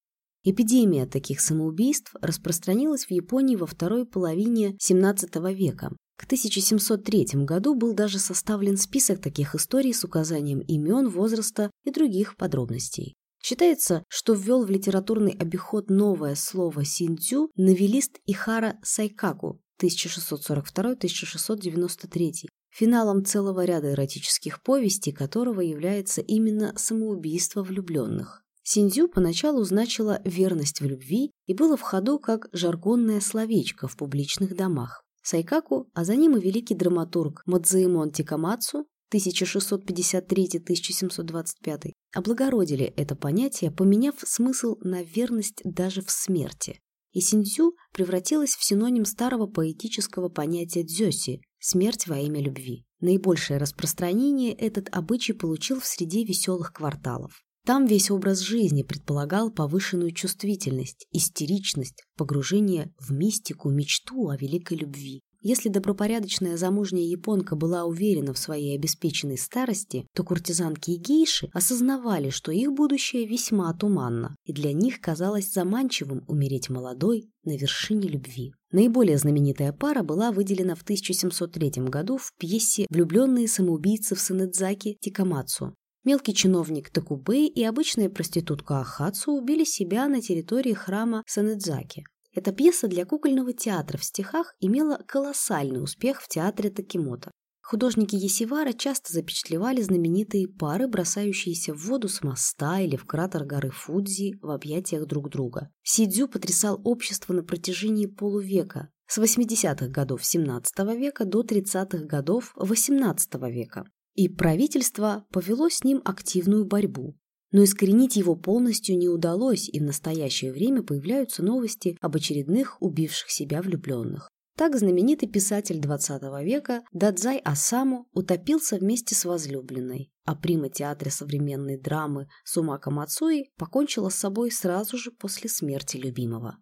Эпидемия таких самоубийств распространилась в Японии во второй половине XVII века. К 1703 году был даже составлен список таких историй с указанием имен, возраста и других подробностей. Считается, что ввел в литературный обиход новое слово «синдзю» новелист Ихара Сайкаку 1642-1693, финалом целого ряда эротических повестей которого является именно самоубийство влюбленных. Синдзю поначалу значило верность в любви и было в ходу как жаргонное словечко в публичных домах. Сайкаку, а за ним и великий драматург Мадзаэмон Тикамацу 1653-1725 облагородили это понятие, поменяв смысл на верность даже в смерти. И синдзю превратилась в синоним старого поэтического понятия дзёси – смерть во имя любви. Наибольшее распространение этот обычай получил в среде веселых кварталов. Там весь образ жизни предполагал повышенную чувствительность, истеричность, погружение в мистику, мечту о великой любви. Если добропорядочная замужняя японка была уверена в своей обеспеченной старости, то куртизанки и гейши осознавали, что их будущее весьма туманно, и для них казалось заманчивым умереть молодой на вершине любви. Наиболее знаменитая пара была выделена в 1703 году в пьесе «Влюбленные самоубийцы в Санэдзаки Тикамацу». Мелкий чиновник Такубэй и обычная проститутка Ахацу убили себя на территории храма Санэдзаки. Эта пьеса для кукольного театра в стихах имела колоссальный успех в театре Такимото. Художники Есивара часто запечатлевали знаменитые пары, бросающиеся в воду с моста или в кратер горы Фудзи в объятиях друг друга. Сидзю потрясал общество на протяжении полувека, с 80-х годов XVII века до 30-х годов XVIII века. И правительство повело с ним активную борьбу. Но искоренить его полностью не удалось, и в настоящее время появляются новости об очередных убивших себя влюбленных. Так знаменитый писатель XX века Дадзай Асаму утопился вместе с возлюбленной, а прима театра современной драмы Сумака Мацуи покончила с собой сразу же после смерти любимого.